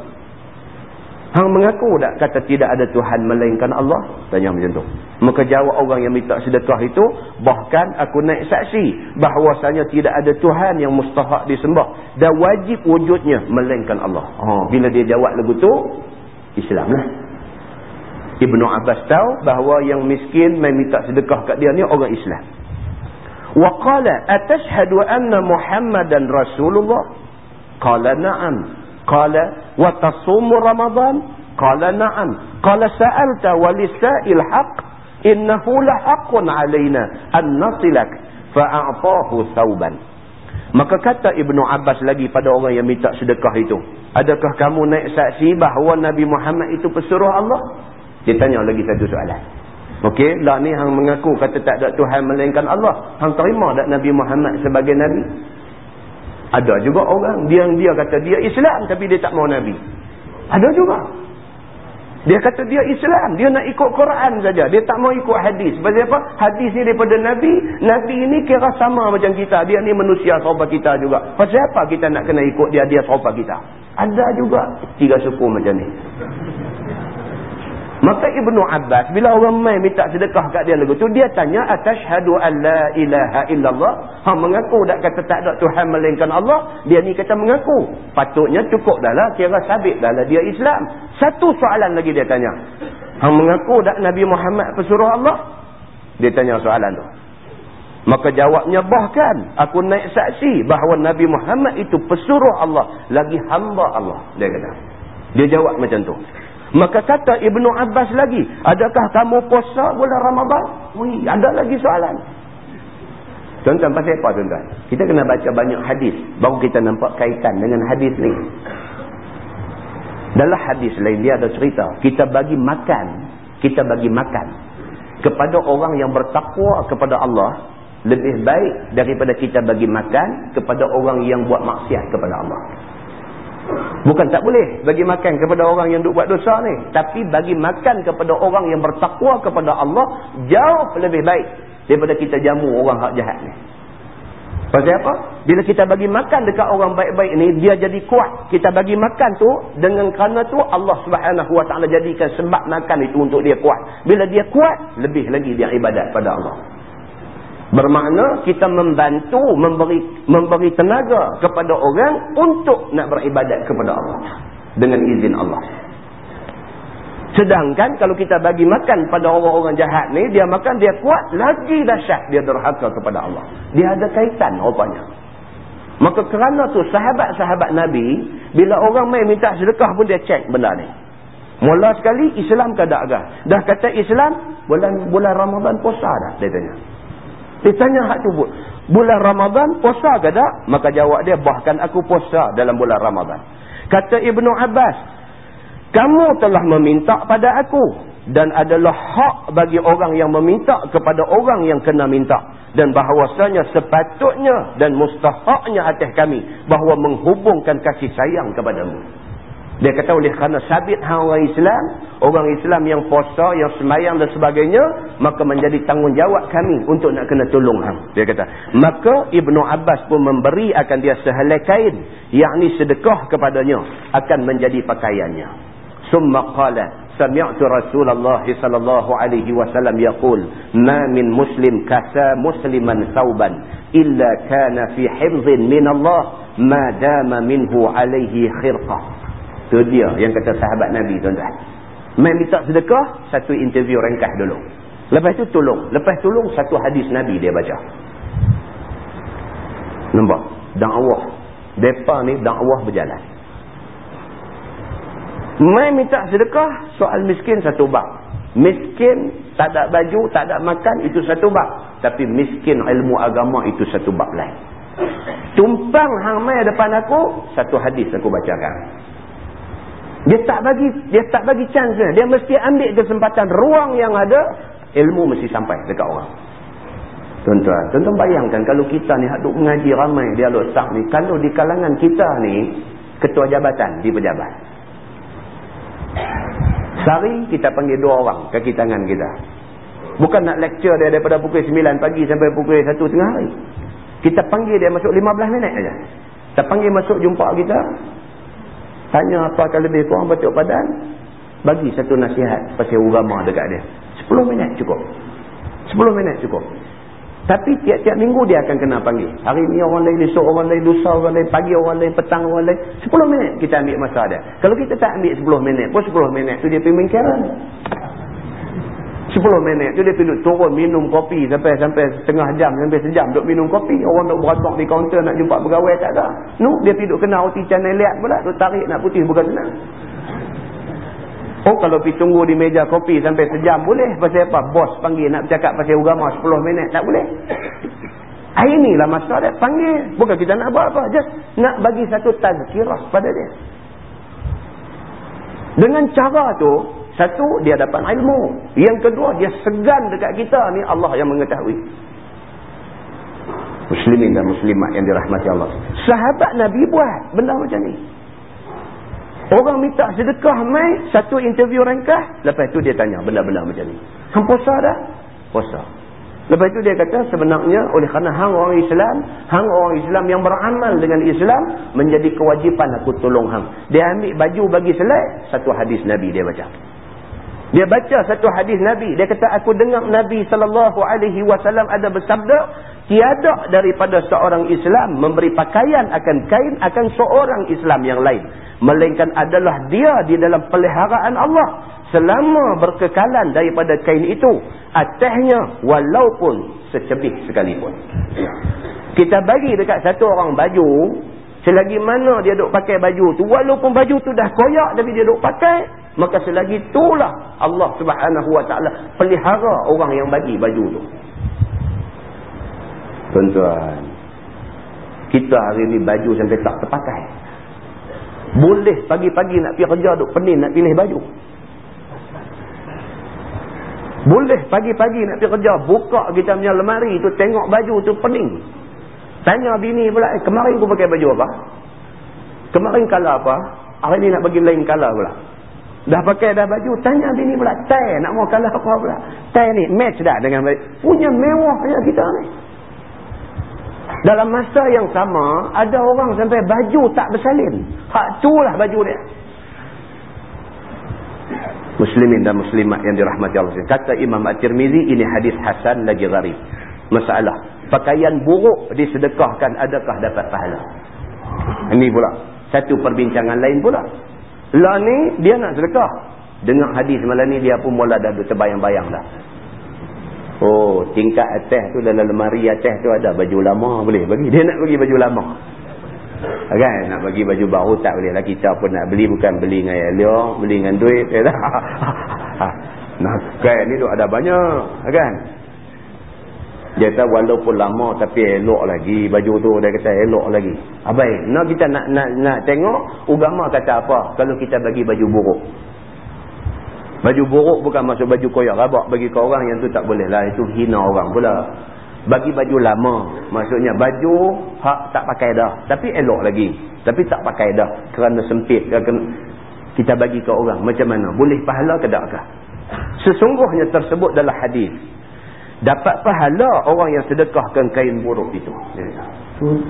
Hang mengaku tak kata tidak ada Tuhan melainkan Allah? Tanya macam tu. Maka jawab orang yang minta sedekah itu, bahkan aku naik saksi bahawasanya tidak ada Tuhan yang mustahak disembah dan wajib wujudnya melainkan Allah. Ha, bila dia jawab lagu tu, Islam lah. Ibnu Abbas tahu bahawa yang miskin main minta sedekah kat dia ni orang Islam. Wa qala atashhadu anna Muhammadan Rasulullah? Qala na'am. Qala wa tasumu Ramadan? Qala na'am. Qala sa'alta wa lisa'il haqq innahu la haqqun 'alaina an nasilak fa'atahu thawban. Maka kata Ibnu Abbas lagi pada orang yang minta sedekah itu, adakah kamu naik saksi bahawa Nabi Muhammad itu pesuruh Allah? Dia tanya lagi satu soalan. Okey, lah ni hang mengaku kata tak ada Tuhan melainkan Allah. Hang terima tak Nabi Muhammad sebagai Nabi? Ada juga orang dia dia kata dia Islam tapi dia tak mau Nabi. Ada juga. Dia kata dia Islam, dia nak ikut Quran saja. Dia tak mau ikut hadis. Sebab apa? Hadis ni daripada Nabi. Nabi ini kira sama macam kita. Dia ni manusia serupa kita juga. Pasal apa kita nak kena ikut dia, dia serupa kita? Ada juga tiga suku macam ni. Maka Ibnu Abbas bila orang mai minta sedekah kat dia lagu tu dia tanya atashhadu alla ilaha illallah? Ha mengaku tak kata tak ada Tuhan melainkan Allah dia ni kata mengaku. Patutnya cukup dahlah kira sabit dahlah dia Islam. Satu soalan lagi dia tanya. Ha mengaku tak Nabi Muhammad pesuruh Allah? Dia tanya soalan tu. Maka jawabnya bahkan aku naik saksi bahawa Nabi Muhammad itu pesuruh Allah lagi hamba Allah dia kata. Dia jawab macam tu Maka kata Ibnu Abbas lagi, adakah kamu puasa bulan Ramadan? Wih, ada lagi soalan. Tuan-tuan, pasal apa tuan-tuan? Kita kena baca banyak hadis, baru kita nampak kaitan dengan hadis ni. Dalam hadis lain, dia ada cerita. Kita bagi makan, kita bagi makan kepada orang yang bertakwa kepada Allah, lebih baik daripada kita bagi makan kepada orang yang buat maksiat kepada Allah. Bukan tak boleh bagi makan kepada orang yang duk buat dosa ni. Tapi bagi makan kepada orang yang bertakwa kepada Allah, jauh lebih baik daripada kita jamu orang hak jahat ni. Pasal apa? Bila kita bagi makan dekat orang baik-baik ni, dia jadi kuat. Kita bagi makan tu, dengan kerana tu Allah ta'ala jadikan sebab makan itu untuk dia kuat. Bila dia kuat, lebih lagi dia ibadat pada Allah. Bermakna kita membantu memberi memberi tenaga kepada orang untuk nak beribadat kepada Allah dengan izin Allah. Sedangkan kalau kita bagi makan pada orang-orang jahat ni, dia makan dia kuat lagi dahsyat dia derhaka kepada Allah. Dia ada kaitan rupanya. Maka kerana tu sahabat-sahabat Nabi bila orang mai minta sedekah pun dia cek benda ni. Mula sekali Islam ke tak Dah kata Islam bulan bulan Ramadan puasa dah dia tanya. Dia tanya hak tu bulan Ramadan puasa ke tak? Maka jawab dia bahkan aku puasa dalam bulan Ramadan. Kata Ibnu Abbas, kamu telah meminta pada aku dan adalah hak bagi orang yang meminta kepada orang yang kena minta dan bahawasanya sepatutnya dan mustahaknya atas kami bahawa menghubungkan kasih sayang kepadamu. Dia kata oleh kerana sabit hang orang Islam, orang Islam yang puasa, yang semayang dan sebagainya, maka menjadi tanggungjawab kami untuk nak kena tolong hang. Dia kata, maka Ibnu Abbas pun memberi akan dia sehelai kain, yakni sedekah kepadanya akan menjadi pakaiannya. Summa qala, sami'tu Rasulullah sallallahu alaihi wasallam yaqul, ma min muslim kasa musliman thawban illa kana fi hifdhin min Allah ma dama minhu alaihi khirqah. Itu dia yang kata sahabat Nabi tuan-tuan. Main minta sedekah, satu interview ringkas dulu. Lepas itu tolong. Lepas tolong, satu hadis Nabi dia baca. Nampak? Da'wah. Mereka ni da'wah berjalan. Main minta sedekah, soal miskin satu bak. Miskin, tak ada baju, tak ada makan, itu satu bak. Tapi miskin ilmu agama itu satu bak lain. Tumpang hang mai depan aku, satu hadis aku bacakan. Dia tak bagi dia tak bagi chance dia. Dia mesti ambil kesempatan ruang yang ada, ilmu mesti sampai dekat orang. Tuan-tuan, tuan-tuan bayangkan kalau kita ni haduk mengaji ramai di aluk sah ni, kalau di kalangan kita ni, ketua jabatan di pejabat. Sehari kita panggil dua orang kaki tangan kita. Bukan nak lecture dia daripada pukul 9 pagi sampai pukul 1 tengah hari. Kita panggil dia masuk 15 minit aja. Kita panggil masuk jumpa kita. Tanya apa kalau lebih kurang batuk padan. Bagi satu nasihat pasal agama dekat dia. 10 minit cukup. 10 minit cukup. Tapi tiap-tiap minggu dia akan kena panggil. Hari ni orang lain, esok orang lain, lusa orang lain, pagi orang lain, petang orang lain. 10 minit kita ambil masa dia. Kalau kita tak ambil 10 minit pun 10 minit tu dia pergi mengkira. 10 minit tu dia pergi turun minum kopi sampai sampai setengah jam, sampai sejam duduk minum kopi. Orang duduk beratok di kaunter nak jumpa pegawai tak ada. No, dia duduk kena roti canai liat pula. Duduk tarik nak putih bukan senang. Oh kalau pergi tunggu di meja kopi sampai sejam boleh. Pasal apa? Bos panggil nak bercakap pasal agama 10 minit. Tak boleh. Hari inilah masa dia panggil. Bukan kita nak buat apa. Just nak bagi satu tazkirah pada dia. Dengan cara tu, satu dia dapat ilmu. Yang kedua dia segan dekat kita ni Allah yang mengetahui. Muslimin dan muslimat yang dirahmati Allah. Sahabat Nabi buat benda macam ni. Orang minta sedekah mai, satu interview ringkas, lepas tu dia tanya benda-benda macam ni. Hang puasa dah? Puasa. Lepas tu dia kata sebenarnya oleh kerana hang orang Islam, hang orang Islam yang beramal dengan Islam, menjadi kewajipan aku tolong hang. Dia ambil baju bagi selai, satu hadis Nabi dia baca. Dia baca satu hadis Nabi. Dia kata, aku dengar Nabi SAW ada bersabda, tiada daripada seorang Islam memberi pakaian akan kain akan seorang Islam yang lain. Melainkan adalah dia di dalam peliharaan Allah. Selama berkekalan daripada kain itu, atasnya walaupun secebih sekalipun. Kita bagi dekat satu orang baju, selagi mana dia duk pakai baju tu, walaupun baju tu dah koyak tapi dia duk pakai, maka selagi itulah Allah subhanahu wa ta'ala pelihara orang yang bagi baju tu. Tuan-tuan kita hari ni baju sampai tak terpakai. Boleh pagi-pagi nak pergi kerja duk pening nak pilih baju. Boleh pagi-pagi nak pergi kerja buka kita punya lemari tu tengok baju tu pening. Tanya bini pula eh, kemarin aku pakai baju apa? Kemarin kala apa? Hari ni nak bagi lain kala pula Dah pakai dah baju, tanya bini pula, tai nak mau kalah apa pula. Tai ni match dah dengan baik. Punya mewah kayak kita ni. Dalam masa yang sama, ada orang sampai baju tak bersalin. Hak tu lah baju dia. Muslimin dan muslimat yang dirahmati Allah. Kata Imam At-Tirmizi, ini hadis Hasan lagi gharib. Masalah. Pakaian buruk disedekahkan, adakah dapat pahala? Ini pula. Satu perbincangan lain pula. Lah ni dia nak sedekah. Dengar hadis malam ni dia pun mula dah terbayang-bayang dah. Oh, tingkat atas tu dalam lemari atas tu ada baju lama boleh bagi. Dia nak bagi baju lama. Kan? Nak bagi baju baru tak boleh lah. Kita pun nak beli bukan beli dengan eliok, beli dengan duit. Nah, kan ni tu ada banyak. Kan? Dia kata walaupun lama tapi elok lagi baju tu dia kata elok lagi. Abai, nak kita nak nak nak tengok agama kata apa kalau kita bagi baju buruk. Baju buruk bukan masuk baju koyak rabak bagi ke orang yang tu tak boleh lah itu hina orang pula. Bagi baju lama maksudnya baju hak tak pakai dah tapi elok lagi. Tapi tak pakai dah kerana sempit kita bagi ke orang macam mana? Boleh pahala ke takkah? Sesungguhnya tersebut dalam hadis dapat pahala orang yang sedekahkan kain buruk itu.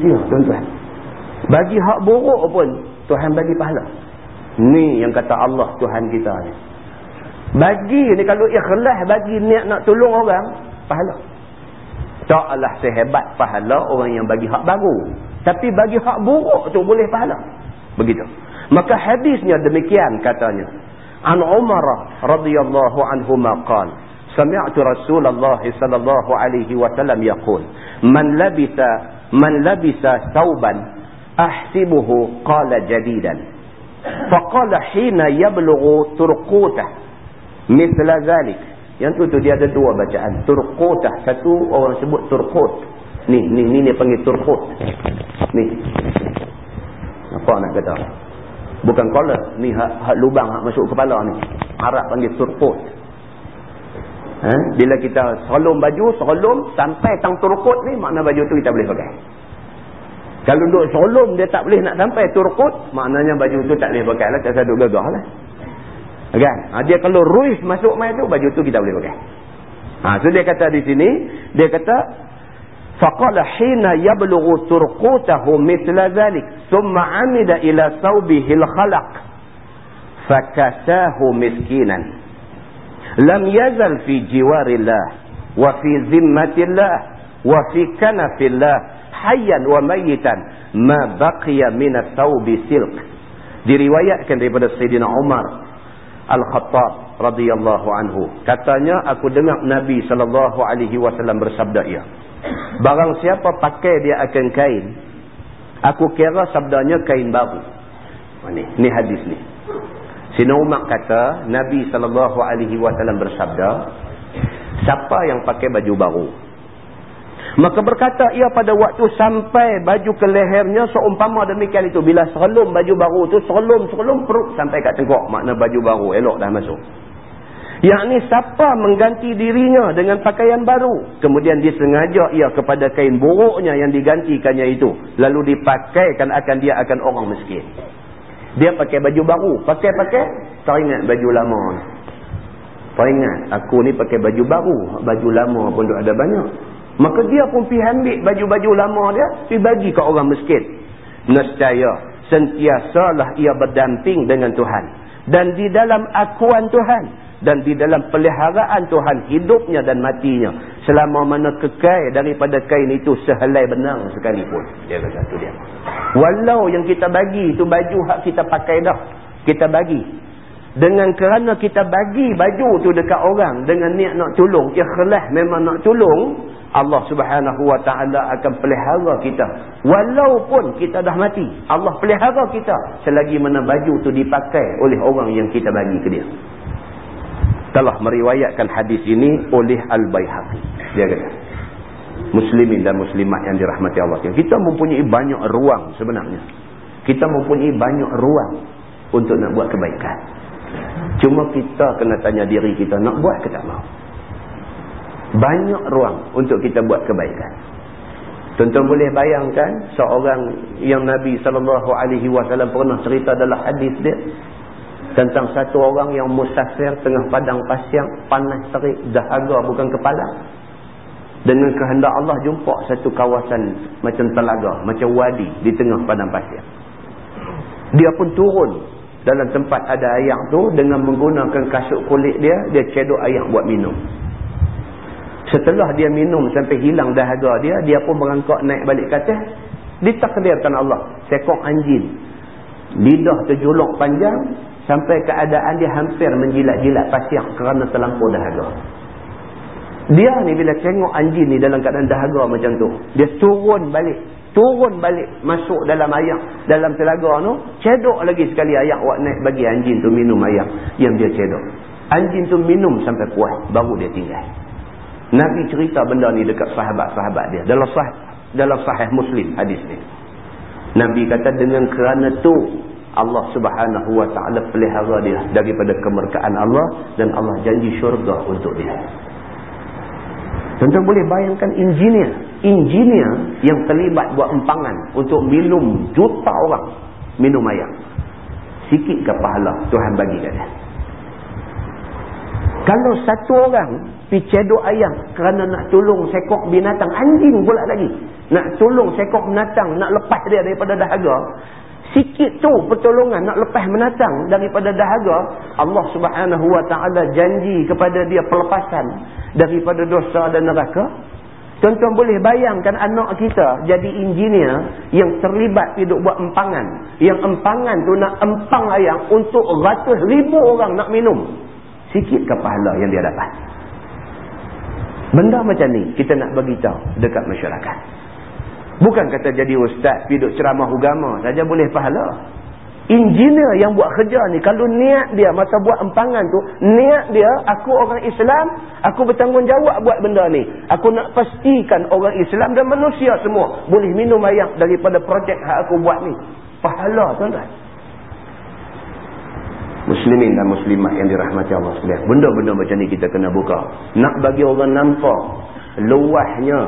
Ya, tuan-tuan. Bagi hak buruk pun Tuhan bagi pahala. Ni yang kata Allah Tuhan kita ni. Bagi ni kalau ikhlas bagi niat nak tolong orang, pahala. Taklah sehebat pahala orang yang bagi hak baru. Tapi bagi hak buruk tu boleh pahala. Begitu. Maka hadisnya demikian katanya. An Umar radhiyallahu anhu maqal sami'tu Rasulullah sallallahu alaihi wasallam yaqul man labisa man labisa thawban ahsibuhu qala jadidan. Faqala hina yablughu turquta mithla dhalik yang tu tu dia ada dua bacaan. Turquta satu orang sebut turqut. Ni ni ni dia panggil turqut. Ni. Apa nak kata? Bukan kolor ni hak, hak lubang hak masuk kepala ni. Arab panggil turqut. Ha? Bila kita serlum baju, serlum sampai tang turkut ni, makna baju tu kita boleh pakai. Kalau duduk serlum dia tak boleh nak sampai turkut, maknanya baju tu tak boleh pakai lah. Tak duduk gagah lah. Kan? Ha, dia kalau ruis masuk main tu, baju tu kita boleh pakai. Ha, so dia kata di sini, dia kata, فَقَالَ حِينَ يَبْلُغُ تُرْقُوتَهُ مِثْلَ ذَلِكَ ثُمَّ عَمِدَ إِلَى ثَوْبِهِ الْخَلَقِ فَكَسَاهُ مِسْكِينًا lam yazal fi jiwarillah wa fi zimmatillah wa fi kanafillah hayyan wa mayitan ma baqiya min at-taubi silq diriwayatkan daripada Sayyidina Umar Al-Khattab radhiyallahu anhu. Katanya aku dengar Nabi sallallahu alaihi wasallam bersabda ia barang siapa pakai dia akan kain aku kira sabdanya kain baru. Ni ni hadis ni Sina Umar kata, Nabi SAW bersabda, siapa yang pakai baju baru? Maka berkata ia pada waktu sampai baju ke lehernya seumpama demikian itu. Bila serlum baju baru tu, serlum-serlum perut sampai kat tengkok. Makna baju baru, elok dah masuk. Yang ni siapa mengganti dirinya dengan pakaian baru. Kemudian disengaja ia kepada kain buruknya yang digantikannya itu. Lalu dipakaikan akan dia akan orang miskin. Dia pakai baju baru. Pakai-pakai, teringat baju lama. Teringat, aku ni pakai baju baru. Baju lama pun ada banyak. Maka dia pun pergi ambil baju-baju lama dia, pergi bagi ke orang miskin. Nescaya, sentiasalah ia berdamping dengan Tuhan. Dan di dalam akuan Tuhan, dan di dalam peliharaan Tuhan hidupnya dan matinya. Selama mana kekal daripada kain itu sehelai benang sekalipun. Dia kata tu dia. Walau yang kita bagi itu baju hak kita pakai dah. Kita bagi. Dengan kerana kita bagi baju tu dekat orang dengan niat nak tolong ikhlas memang nak tolong Allah subhanahu wa ta'ala akan pelihara kita. Walaupun kita dah mati Allah pelihara kita. Selagi mana baju tu dipakai oleh orang yang kita bagi ke dia telah meriwayatkan hadis ini oleh Al-Bayhaqi. Dia kata. Muslimin dan muslimat yang dirahmati Allah. Kita mempunyai banyak ruang sebenarnya. Kita mempunyai banyak ruang untuk nak buat kebaikan. Cuma kita kena tanya diri kita nak buat ke tak mau. Banyak ruang untuk kita buat kebaikan. Tuan-tuan boleh bayangkan seorang yang Nabi SAW pernah cerita dalam hadis dia tentang satu orang yang musafir tengah padang pasir panas terik dahaga bukan kepala. Dengan kehendak Allah jumpa satu kawasan macam telaga macam wadi di tengah padang pasir. Dia pun turun dalam tempat ada air tu dengan menggunakan kasut kulit dia dia cedok air buat minum. Setelah dia minum sampai hilang dahaga dia dia pun merangkak naik balik ke atas. Ditakdirkan Allah sekok anjing. Lidah terjuluk panjang Sampai keadaan dia hampir menjilat-jilat pasir kerana terlampau dahaga. Dia ni bila tengok anjing ni dalam keadaan dahaga macam tu. Dia turun balik. Turun balik masuk dalam air. Dalam telaga tu. Cedok lagi sekali air awak naik bagi anjing tu minum air. Yang dia cedok. Anjing tu minum sampai puas. Baru dia tinggal. Nabi cerita benda ni dekat sahabat-sahabat dia. Dalam sahih, dalam sahih muslim hadis ni. Nabi kata dengan kerana tu Allah subhanahu wa ta'ala pelihara dia daripada kemerkaan Allah dan Allah janji syurga untuk dia. Tuan-tuan boleh bayangkan engineer. Engineer yang terlibat buat empangan untuk minum juta orang minum air. Sikit ke pahala Tuhan bagi kat dia. Kalau satu orang pergi cedok ayam kerana nak tolong sekok binatang, anjing pula lagi. Nak tolong sekok binatang, nak lepas dia daripada dahaga sikit tu pertolongan nak lepas menatang daripada dahaga Allah subhanahu wa ta'ala janji kepada dia pelepasan daripada dosa dan neraka. Tuan-tuan boleh bayangkan anak kita jadi engineer yang terlibat hidup buat empangan. Yang empangan tu nak empang ayam untuk ratus ribu orang nak minum. Sikit ke pahala yang dia dapat? Benda macam ni kita nak bagi tahu dekat masyarakat Bukan kata jadi ustaz, piduk ceramah agama saja boleh pahala. Engineer yang buat kerja ni, kalau niat dia masa buat empangan tu, niat dia, aku orang Islam, aku bertanggungjawab buat benda ni. Aku nak pastikan orang Islam dan manusia semua boleh minum air daripada projek yang aku buat ni. Pahala tuan-tuan. Muslimin dan muslimat yang dirahmati Allah sekalian. Benda-benda macam ni kita kena buka. Nak bagi orang nampak luahnya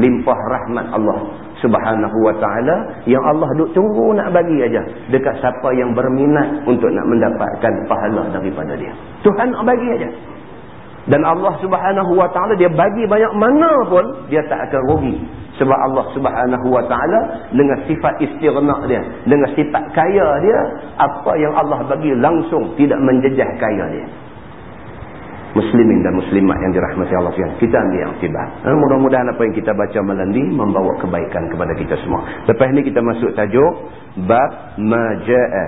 limpah rahmat Allah subhanahu wa ta'ala yang Allah duk tunggu nak bagi aja dekat siapa yang berminat untuk nak mendapatkan pahala daripada dia. Tuhan nak bagi aja. Dan Allah subhanahu wa ta'ala dia bagi banyak mana pun dia tak akan rugi. Sebab Allah subhanahu wa ta'ala dengan sifat istirna' dia. Dengan sifat kaya dia. Apa yang Allah bagi langsung tidak menjejah kaya dia. Muslimin dan muslimat yang dirahmati Allah sekalian. Kita ambil yang tiba. Ha, mudah-mudahan apa yang kita baca malam ni membawa kebaikan kepada kita semua. Lepas ni kita masuk tajuk. Bab maja'a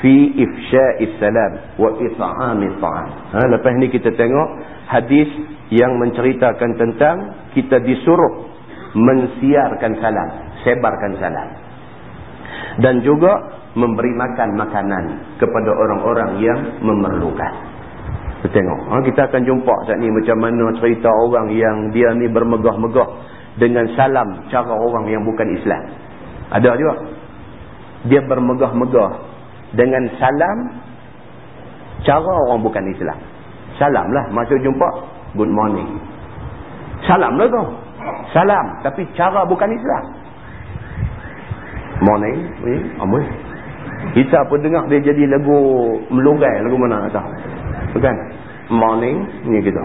fi ifsya'is salam wa it'amit ta'am. Ha, lepas ni kita tengok hadis yang menceritakan tentang kita disuruh mensiarkan salam, sebarkan salam. Dan juga memberi makan makanan kepada orang-orang yang memerlukan. Kita tengok. Ha, kita akan jumpa saat ni macam mana cerita orang yang dia ni bermegah-megah dengan salam cara orang yang bukan Islam. Ada juga. Dia bermegah-megah dengan salam cara orang bukan Islam. Salam lah. Masuk jumpa. Good morning. Salam lah tu. Salam. Tapi cara bukan Islam. Morning. Eh, Amoi. Kita pun dengar dia jadi lagu melunggai. Lagu mana tak? Bukan? Morning. Ni kita.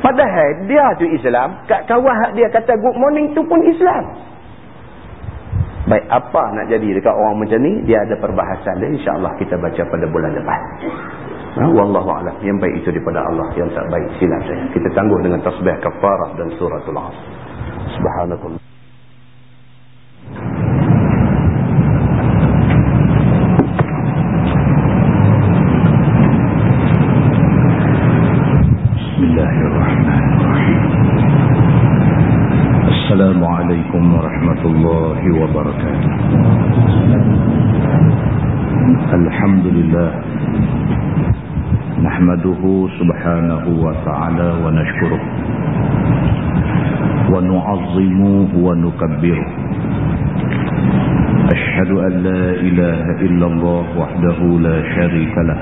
Padahal dia tu Islam. Kat kawah dia kata good morning tu pun Islam. Baik, apa nak jadi dekat orang macam ni? Dia ada perbahasan dia. InsyaAllah kita baca pada bulan depan. Ha? Wallahu'alam. Yang baik itu daripada Allah. Yang tak baik silap saya. Kita tangguh dengan tasbih kafarah dan suratul as. Subhanakallah. سبحانه وتعالى ونشكره ونعظمه ونكبره أشهد أن لا إله إلا الله وحده لا شريك له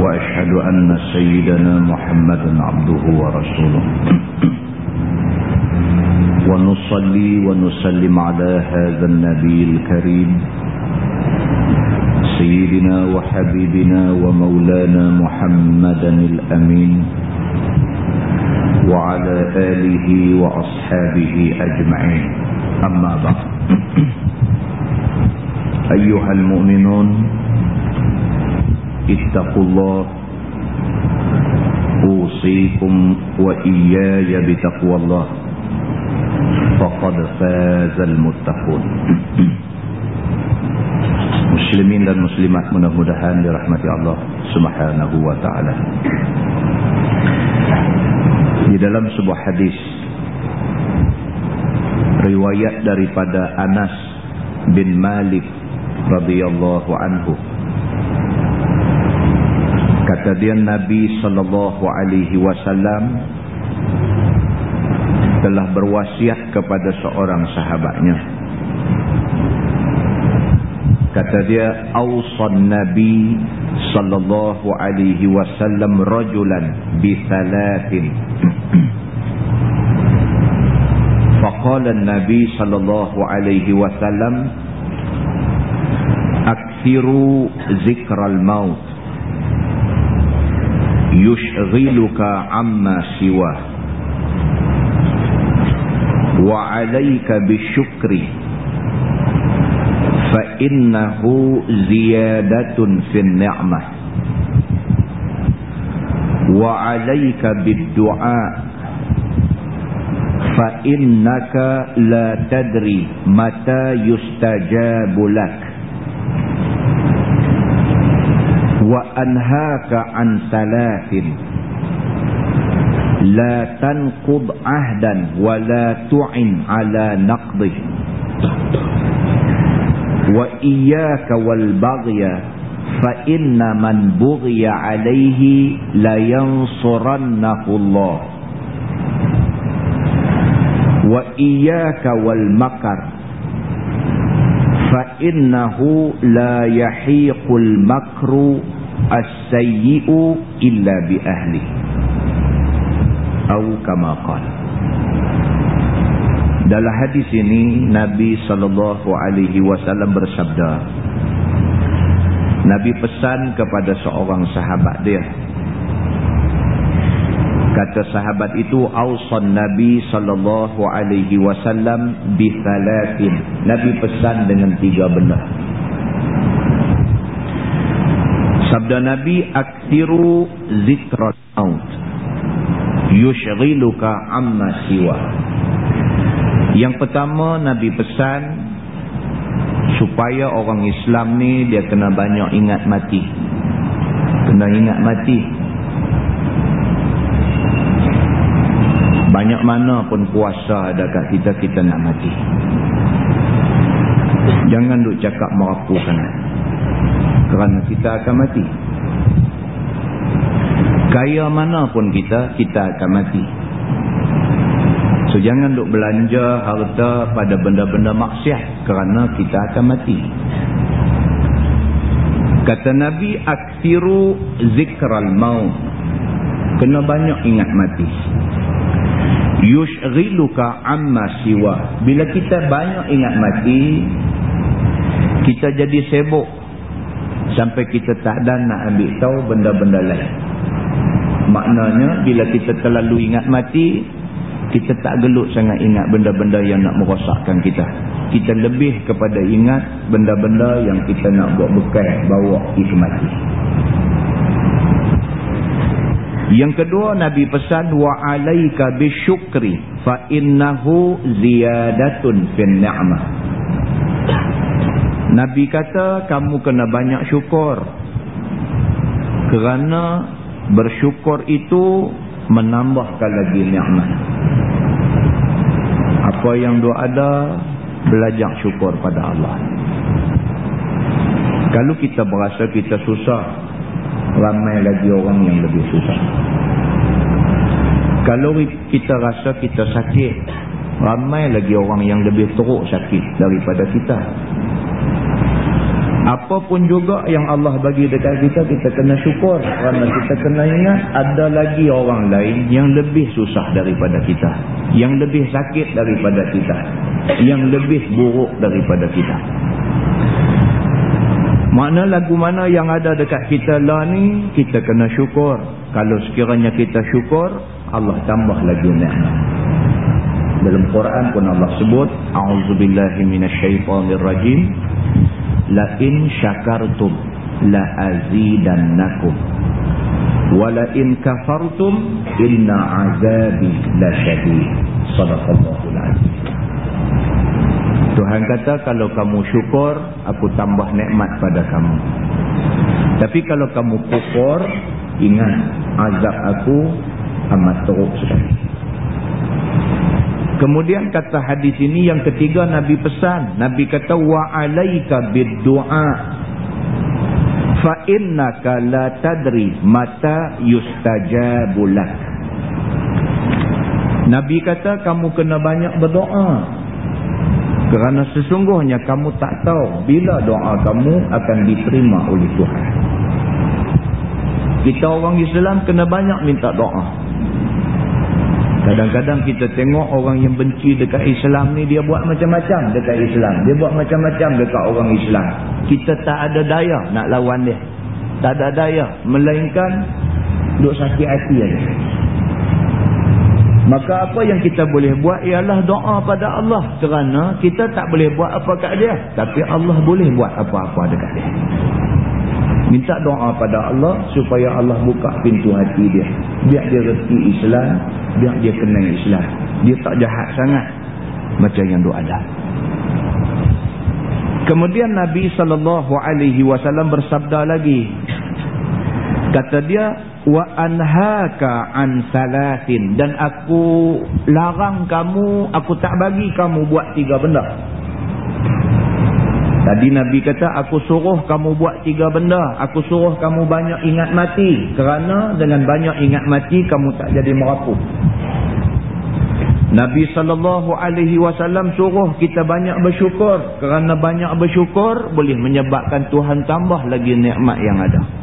وأشهد أن سيدنا محمدا عبده ورسوله ونصلي ونسلم على هذا النبي الكريم. سيدنا وحبيبنا ومولانا محمدا الأمين. وعلى آله وأصحابه أجمعين. أما بعد. أيها المؤمنون اتقوا الله. أوصيكم وإياي بتقوى الله. faqad fazal muttaqun. Muslimin dan muslimat mudah-mudahan dirahmati Allah subhanahu wa ta'ala. Di dalam sebuah hadis riwayat daripada Anas bin Malik radhiyallahu anhu kata dia Nabi sallallahu alaihi wasallam telah berwasiat kepada seorang sahabatnya. Kata dia awsan nabi sallallahu alaihi wasallam rajulan bi thalathin. Faqala an-nabi sallallahu alaihi wasallam akthiru zikral maut yushghiluka amma siwa alayka bisyukri فإنه زيادة في النعمة. وعليك بالدعاء. فإنك لا تدري متى يستجاب لك. وأنهاك عن ثلاث. لا تنقض عهدا ولا تعن على نقضه. وإياك والبغي فإن من بغي عليه لينصرنه الله. وإياك والمكر فإنه لا يحيق المكر السيء إلا بأهله. atau kamaqal dalam hadis ini Nabi SAW bersabda Nabi pesan kepada seorang sahabat dia. Kata sahabat itu ausan Nabi SAW bithalatin Nabi pesan dengan tiga benda. Sabda Nabi akhiru zikrat maut yushghiluka amma siwa Yang pertama Nabi pesan supaya orang Islam ni dia kena banyak ingat mati kena ingat mati banyak mana pun puasa ada kat kita, kita nak mati. Jangan duk cakap merapu sangat. Kerana kita akan mati. Kaya mana pun kita, kita akan mati. So jangan duk belanja harta pada benda-benda maksiat. Kerana kita akan mati. Kata Nabi, Aktiru zikral maut. Kena banyak ingat mati yushghiluka amma siwa bila kita banyak ingat mati kita jadi sibuk sampai kita tak ada nak ambil tahu benda-benda lain maknanya bila kita terlalu ingat mati kita tak gelut sangat ingat benda-benda yang nak merosakkan kita kita lebih kepada ingat benda-benda yang kita nak buat bekal bawa pergi mati yang kedua Nabi pesan wa alaika bisyukri fa innahu ziyadatun fin ni'mah. Nabi kata kamu kena banyak syukur. Kerana bersyukur itu menambahkan lagi nikmat. Apa yang doa ada belajar syukur pada Allah. Kalau kita berasa kita susah ramai lagi orang yang lebih susah. Kalau kita rasa kita sakit, ramai lagi orang yang lebih teruk sakit daripada kita. Apapun juga yang Allah bagi dekat kita, kita kena syukur. Kerana kita kena ingat, ada lagi orang lain yang lebih susah daripada kita. Yang lebih sakit daripada kita. Yang lebih buruk daripada kita. Mana lagu mana yang ada dekat kita lah ni, kita kena syukur. Kalau sekiranya kita syukur, Allah tambah lagi ni'mat. Dalam Quran pun Allah sebut, A'udzubillahi minasyaitanirrajim, La'in syakartum la'azidannakum. Wala'in kafartum inna azabi la syadid. Sadaqallahul azim. Tuhan kata kalau kamu syukur, aku tambah nikmat pada kamu. Tapi kalau kamu kufur, ingat azab aku amat teruk sekali. Kemudian kata hadis ini yang ketiga Nabi pesan. Nabi kata wa alaika bid-du'a fa innaka la tadri mata yustajabulak. Nabi kata kamu kena banyak berdoa kerana sesungguhnya kamu tak tahu bila doa kamu akan diterima oleh Tuhan. Kita orang Islam kena banyak minta doa. Kadang-kadang kita tengok orang yang benci dekat Islam ni dia buat macam-macam dekat Islam. Dia buat macam-macam dekat orang Islam. Kita tak ada daya nak lawan dia. Tak ada daya. Melainkan duk sakit hati aja. Maka apa yang kita boleh buat ialah doa pada Allah. Kerana kita tak boleh buat apa kat dia. Tapi Allah boleh buat apa-apa dekat dia. Minta doa pada Allah supaya Allah buka pintu hati dia. Biar dia reti Islam. Biar dia kenal Islam. Dia tak jahat sangat. Macam yang doa ada. Kemudian Nabi SAW bersabda lagi. Kata dia, wa anhaka an salatin dan aku larang kamu aku tak bagi kamu buat tiga benda tadi nabi kata aku suruh kamu buat tiga benda. Aku suruh kamu banyak ingat mati. Kerana dengan banyak ingat mati kamu tak jadi merapuh. Nabi wasallam suruh kita banyak bersyukur. Kerana banyak bersyukur boleh menyebabkan Tuhan tambah lagi nikmat yang ada.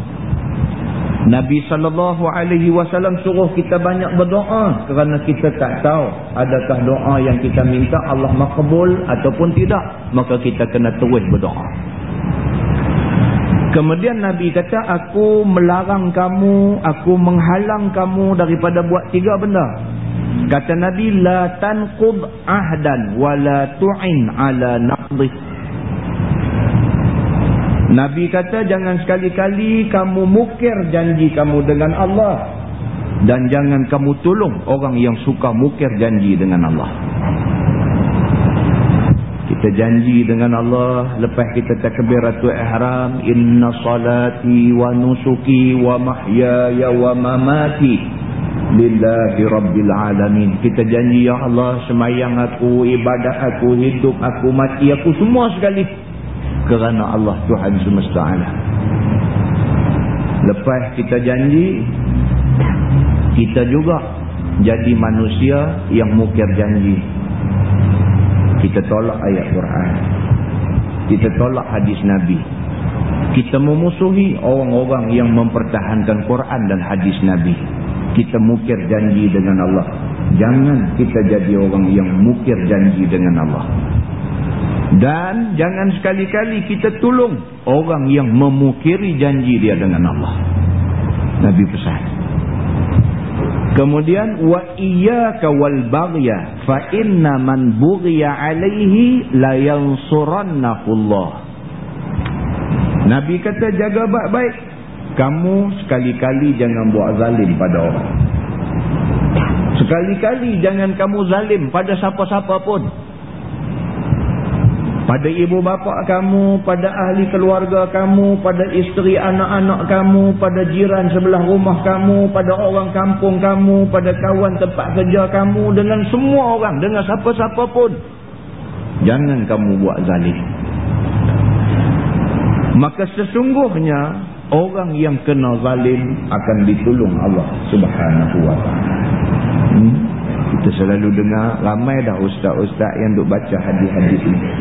Nabi sallallahu alaihi wasallam suruh kita banyak berdoa kerana kita tak tahu adakah doa yang kita minta Allah makbul ataupun tidak maka kita kena terus berdoa. Kemudian Nabi kata aku melarang kamu, aku menghalang kamu daripada buat tiga benda. Kata Nabi la tanqud ahdan wa la tu'in ala naqdih. Nabi kata jangan sekali-kali kamu mukir janji kamu dengan Allah. Dan jangan kamu tolong orang yang suka mukir janji dengan Allah. Kita janji dengan Allah lepas kita takbiratul ihram inna salati wa nusuki wa mahyaya wa mamati lillahi rabbil alamin. Kita janji ya Allah semayang aku ibadat aku hidup aku mati aku semua sekali kerana Allah Tuhan semesta alam lepas kita janji kita juga jadi manusia yang mukir janji. Kita tolak ayat Quran. Kita tolak hadis Nabi. Kita memusuhi orang-orang yang mempertahankan Quran dan hadis Nabi. Kita mukir janji dengan Allah. Jangan kita jadi orang yang mukir janji dengan Allah. Dan jangan sekali-kali kita tolong orang yang memukiri janji dia dengan Allah. Nabi pesan. Kemudian wa iyyaka wal baghya fa inna man bughiya alaihi la yansurannahu Allah. Nabi kata jaga baik-baik kamu sekali-kali jangan buat zalim pada orang. Sekali-kali jangan kamu zalim pada siapa-siapa pun. Pada ibu bapa kamu, pada ahli keluarga kamu, pada isteri anak-anak kamu, pada jiran sebelah rumah kamu, pada orang kampung kamu, pada kawan tempat kerja kamu, dengan semua orang, dengan siapa-siapa pun. Jangan kamu buat zalim. Maka sesungguhnya orang yang kena zalim akan ditolong Allah subhanahu wa ta'ala hmm? Kita selalu dengar ramai dah ustaz-ustaz yang duk baca hadis-hadis ini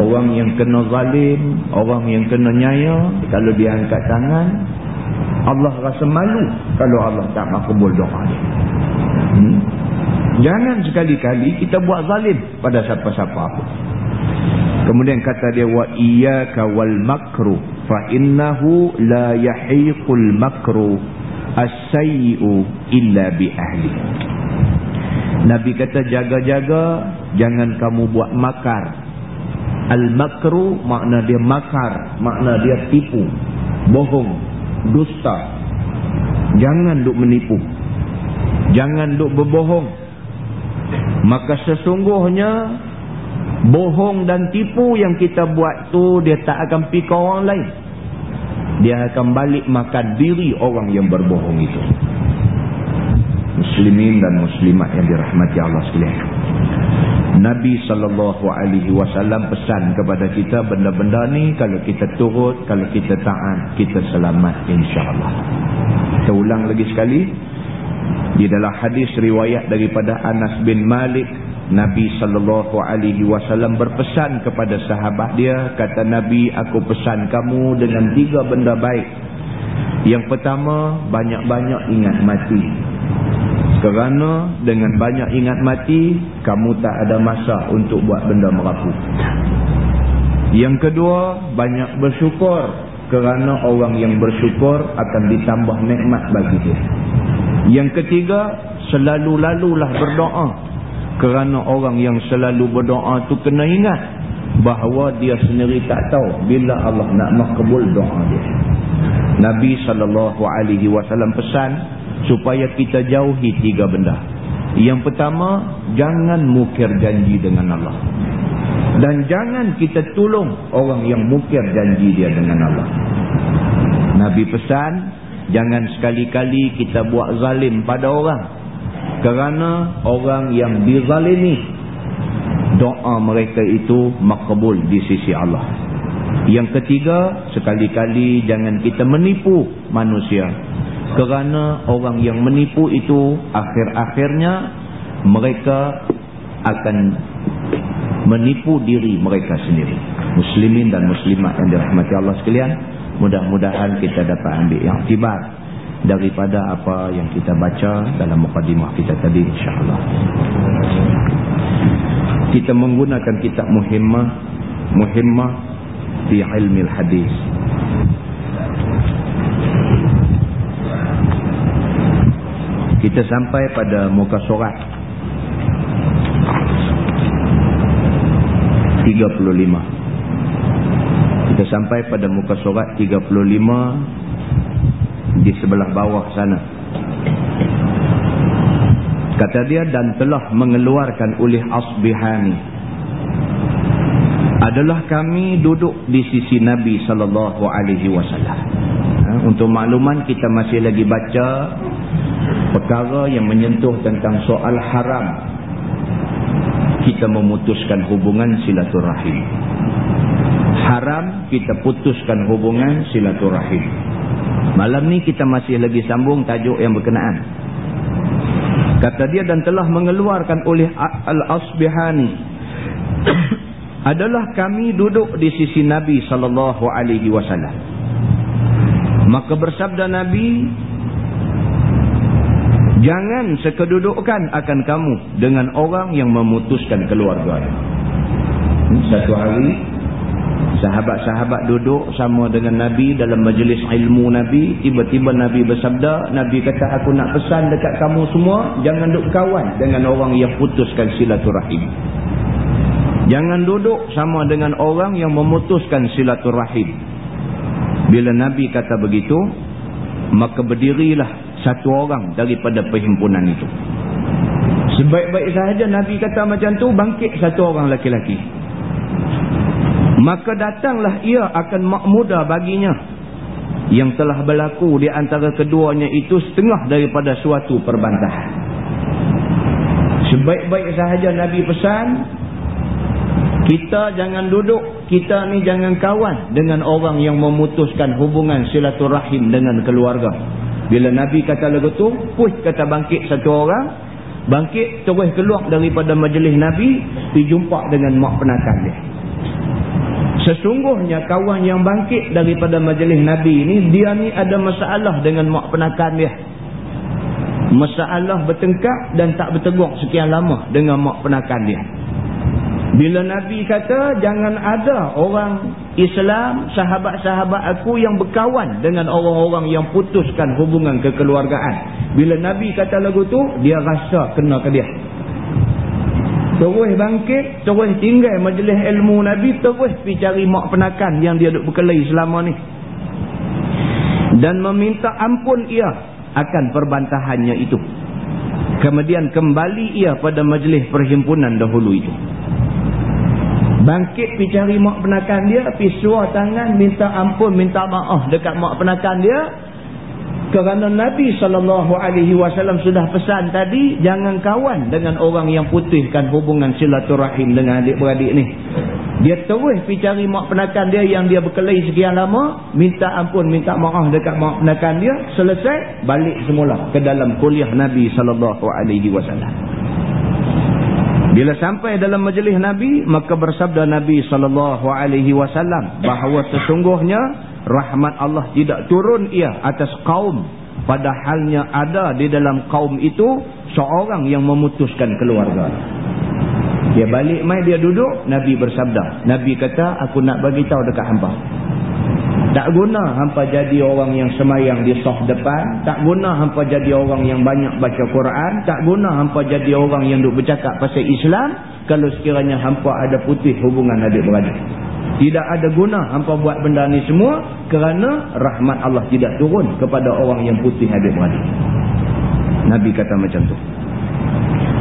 orang yang kena zalim orang yang kena nyaya kalau dia angkat tangan Allah rasa malu kalau Allah tak makbul doa dia. Hmm? jangan sekali-kali kita buat zalim pada siapa-siapa. Pun kemudian kata dia wa iyyaka wal makruh fa innahu la yahiqul makru as-sayyi'u illa bi ahli Nabi kata jaga-jaga jangan kamu buat makar. Al-makru makna dia makar makna dia tipu bohong dusta. Jangan duk menipu. Jangan duk berbohong. Maka sesungguhnya bohong dan tipu yang kita buat tu dia tak akan pergi orang lain. Dia akan balik makan diri orang yang berbohong itu muslimin dan muslimat yang dirahmati Allah sekalian Nabi SAW pesan kepada kita benda-benda ni kalau kita turut, kalau kita taat, kita selamat insyaAllah. Kita ulang lagi sekali. Di dalam hadis riwayat daripada Anas bin Malik Nabi sallallahu alaihi wasallam berpesan kepada sahabat dia kata Nabi aku pesan kamu dengan tiga benda baik. Yang pertama banyak-banyak ingat mati. Kerana dengan banyak ingat mati kamu tak ada masa untuk buat benda merapu. Yang kedua banyak bersyukur kerana orang yang bersyukur akan ditambah nikmat bagi dia. Yang ketiga selalu-lalulah berdoa kerana orang yang selalu berdoa tu kena ingat bahawa dia sendiri tak tahu bila Allah nak makbul doa dia. Nabi SAW pesan supaya kita jauhi tiga benda. Yang pertama, jangan mukir janji dengan Allah. Dan jangan kita tolong orang yang mukir janji dia dengan Allah. Nabi pesan, jangan sekali-kali kita buat zalim pada orang kerana orang yang dizalimi doa mereka itu makbul di sisi Allah yang ketiga sekali-kali jangan kita menipu manusia kerana orang yang menipu itu akhir-akhirnya mereka akan menipu diri mereka sendiri. Muslimin dan muslimat yang dirahmati Allah sekalian, mudah-mudahan kita dapat ambil yang tibar daripada apa yang kita baca dalam mukadimah kita tadi insya-Allah. Kita menggunakan kitab muhimmah muhimmah di ilmu hadis. Kita sampai pada muka surat 35. Kita sampai pada muka surat 35 di sebelah bawah sana. Kata dia dan telah mengeluarkan oleh Asbihani. Adalah kami duduk di sisi Nabi sallallahu alaihi wasallam. Ha, untuk makluman kita masih lagi baca perkara yang menyentuh tentang soal haram kita memutuskan hubungan silaturahim. Haram kita putuskan hubungan silaturahim. Malam ni kita masih lagi sambung tajuk yang berkenaan. Kata dia dan telah mengeluarkan oleh Al-Asbihani. adalah kami duduk di sisi Nabi sallallahu alaihi wasallam. Maka bersabda Nabi, Jangan sekedudukan akan kamu dengan orang yang memutuskan keluarga. Satu hari, sahabat-sahabat duduk sama dengan Nabi dalam majlis ilmu Nabi. Tiba-tiba Nabi bersabda, Nabi kata aku nak pesan dekat kamu semua, jangan duduk kawan dengan orang yang putuskan silaturahim. Jangan duduk sama dengan orang yang memutuskan silaturahim. Bila Nabi kata begitu, maka berdirilah satu orang daripada perhimpunan itu. Sebaik-baik sahaja Nabi kata macam tu, bangkit satu orang laki-laki. Maka datanglah ia akan makmuda baginya. Yang telah berlaku di antara keduanya itu setengah daripada suatu perbantahan. Sebaik-baik sahaja Nabi pesan, kita jangan duduk, kita ni jangan kawan dengan orang yang memutuskan hubungan silaturahim dengan keluarga. Bila Nabi kata lagu tu, push kata bangkit satu orang, bangkit terus keluar daripada majlis Nabi, pergi jumpa dengan mak penakan dia. Sesungguhnya kawan yang bangkit daripada majlis Nabi ni, dia ni ada masalah dengan mak penakan dia. Masalah bertengkar dan tak bertegur sekian lama dengan mak penakan dia. Bila Nabi kata jangan ada orang Islam, sahabat-sahabat aku yang berkawan dengan orang-orang yang putuskan hubungan kekeluargaan. Bila Nabi kata lagu tu, dia rasa kena ke dia. Terus bangkit, terus tinggal majlis ilmu Nabi, terus pergi cari mak penakan yang dia duduk berkelahi selama ni. Dan meminta ampun ia akan perbantahannya itu. Kemudian kembali ia pada majlis perhimpunan dahulu itu. Bangkit pergi cari mak penakan dia, pergi suar tangan, minta ampun, minta maaf dekat mak penakan dia. Kerana Nabi SAW sudah pesan tadi, jangan kawan dengan orang yang putihkan hubungan silaturahim dengan adik-beradik ni. Dia terus pergi cari mak penakan dia yang dia berkelahi sekian lama, minta ampun, minta maaf dekat mak penakan dia, selesai, balik semula ke dalam kuliah Nabi SAW. Bila sampai dalam majlis Nabi, maka bersabda Nabi wasallam bahawa sesungguhnya rahmat Allah tidak turun ia atas kaum padahalnya ada di dalam kaum itu seorang yang memutuskan keluarga. Dia balik mai dia duduk, Nabi bersabda. Nabi kata, aku nak bagi tahu dekat hamba. Tak guna hampa jadi orang yang semayang di soh depan. Tak guna hampa jadi orang yang banyak baca Quran. Tak guna hampa jadi orang yang duk bercakap pasal Islam. Kalau sekiranya hampa ada putih hubungan adik-beradik. Tidak ada guna hampa buat benda ni semua. Kerana rahmat Allah tidak turun kepada orang yang putih adik-beradik. Nabi kata macam tu.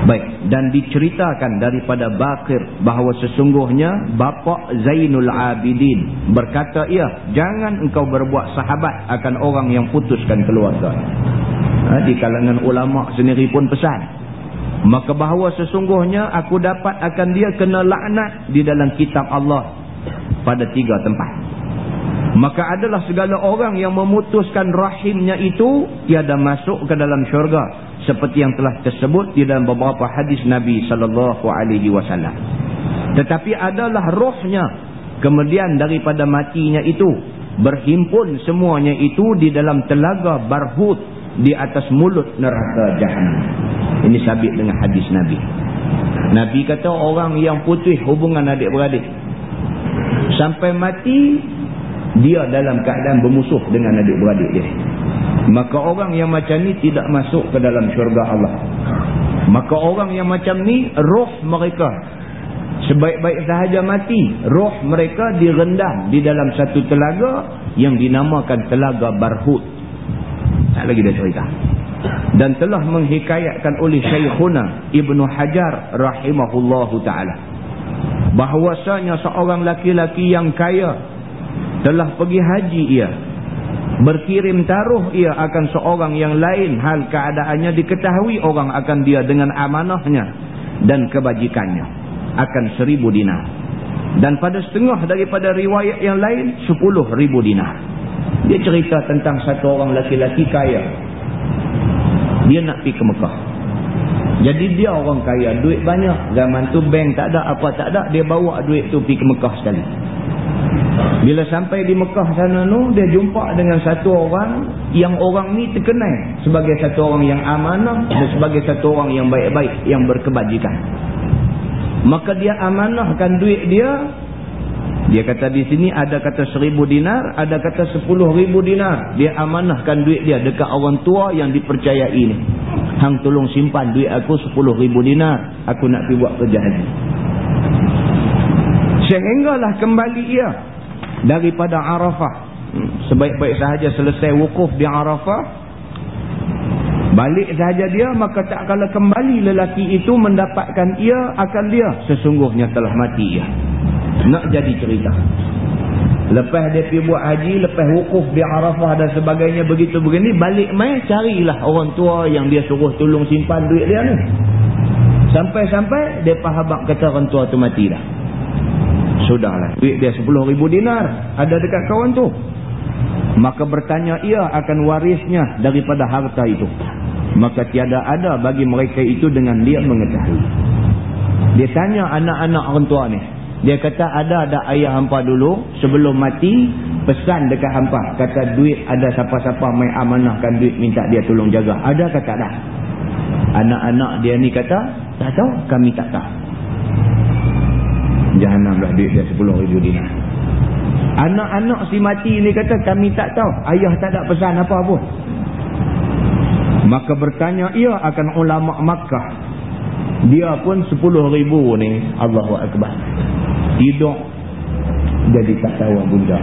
Baik, dan diceritakan daripada Bakir bahawa sesungguhnya bapa Zainul Abidin berkata ia, jangan engkau berbuat sahabat akan orang yang putuskan keluarga. Ha, di kalangan ulama sendiri pun pesan. Maka bahawa sesungguhnya aku dapat akan dia kena laknat di dalam kitab Allah pada tiga tempat. Maka adalah segala orang yang memutuskan rahimnya itu, tiada masuk ke dalam syurga seperti yang telah tersebut di dalam beberapa hadis Nabi sallallahu alaihi wasallam. Tetapi adalah rohnya kemudian daripada matinya itu berhimpun semuanya itu di dalam telaga barhut di atas mulut neraka jahannam. Ini sabit dengan hadis Nabi. Nabi kata orang yang putih hubungan adik-beradik sampai mati dia dalam keadaan bermusuh dengan adik-beradik dia. Maka orang yang macam ni tidak masuk ke dalam syurga Allah. Maka orang yang macam ni roh mereka sebaik-baik sahaja mati, roh mereka direndam di dalam satu telaga yang dinamakan telaga Barhut. Tak lagi dah cerita. Dan telah menghikayatkan oleh Syekhuna Ibnu Hajar rahimahullahu taala bahwasanya seorang laki-laki yang kaya telah pergi haji ia. Berkirim taruh ia akan seorang yang lain. Hal keadaannya diketahui orang akan dia dengan amanahnya dan kebajikannya. Akan seribu dinar. Dan pada setengah daripada riwayat yang lain sepuluh ribu dinar. Dia cerita tentang satu orang laki-laki kaya. Dia nak pergi ke Mekah. Jadi dia orang kaya duit banyak. Zaman tu bank tak ada apa tak ada dia bawa duit tu pergi ke Mekah sekali bila sampai di Mekah sana tu, dia jumpa dengan satu orang yang orang ni terkenal sebagai satu orang yang amanah dan sebagai satu orang yang baik-baik, yang berkebajikan. Maka dia amanahkan duit dia. Dia kata di sini ada kata seribu dinar, ada kata sepuluh ribu dinar. Dia amanahkan duit dia dekat orang tua yang dipercayai ni. Hang tolong simpan duit aku sepuluh ribu dinar. Aku nak pergi buat kerja haji. Sehinggalah kembali ia daripada Arafah. Hmm, sebaik-baik sahaja selesai wukuf di Arafah. Balik sahaja dia maka tak kala kembali lelaki itu mendapatkan ia akan dia. Sesungguhnya telah mati ia. Nak jadi cerita. Lepas dia pergi buat haji, lepas wukuf di Arafah dan sebagainya begitu begini, balik mai carilah orang tua yang dia suruh tolong simpan duit dia ni. Sampai-sampai dia faham kata orang tua tu mati dah. Sudahlah. Duit dia 10 ribu dinar. Ada dekat kawan tu. Maka bertanya ia akan warisnya daripada harta itu. Maka tiada ada bagi mereka itu dengan dia mengetahui. Dia tanya anak-anak orang tua ni. Dia kata ada ada ayah hampa dulu sebelum mati pesan dekat hampa. Kata duit ada siapa-siapa main amanahkan duit minta dia tolong jaga. Ada kata ada. Anak-anak dia ni kata tak tahu kami tak tahu jahanam lah duit dia 10 ribu dinar anak-anak si mati ni kata kami tak tahu ayah tak ada pesan apa pun. Maka bertanya ia akan ulama Makkah. Dia pun 10 ribu ni Allahu Akbar. Hidup. Jadi tak tahu bunda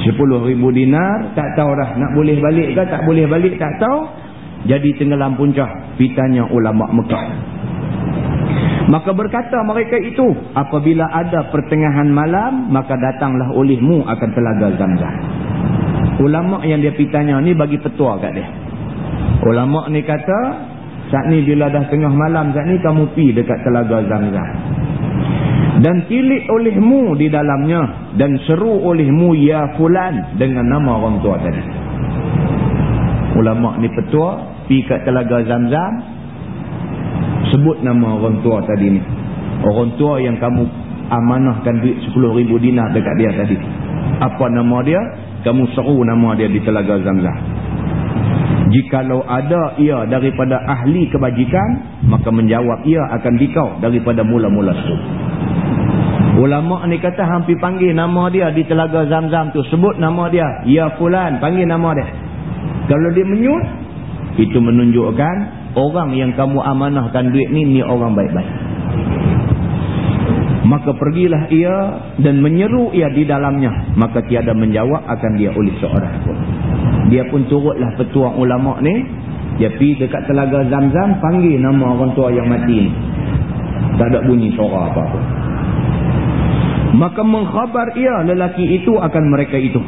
10 ribu dinar tak tahu dah nak boleh balik ke tak boleh balik tak tahu. Jadi tenggelam puncak pitanya ulama Mekah Maka berkata mereka itu, apabila ada pertengahan malam, maka datanglah olehmu akan telaga zamzam. Ulama yang dia pitanya ni bagi petua kat dia. Ulama ni kata, saat ni bila dah tengah malam, saat ni kamu pi dekat telaga zamzam. Dan tilik olehmu di dalamnya, dan seru olehmu ya fulan dengan nama orang tua tadi. Ulama ni petua, pi kat telaga zamzam, sebut nama orang tua tadi ni. Orang tua yang kamu amanahkan duit 10 ribu dinar dekat dia tadi. Apa nama dia? Kamu seru nama dia di telaga zamzam jikalau ada ia daripada ahli kebajikan maka menjawab ia akan dikau daripada mula-mula itu ulama ni kata hampir panggil nama dia di telaga zamzam tu. Sebut nama dia ya fulan panggil nama dia. Kalau dia menyut itu menunjukkan orang yang kamu amanahkan duit ni ni orang baik-baik. Maka pergilah ia dan menyeru ia di dalamnya. Maka tiada menjawab akan dia oleh seorang pun. Dia pun turutlah petua ulama ni. Dia pergi dekat telaga zam-zam panggil nama orang tua yang mati ni. Tak ada bunyi suara apa-apa. Maka mengkhabar ia lelaki itu akan mereka itu?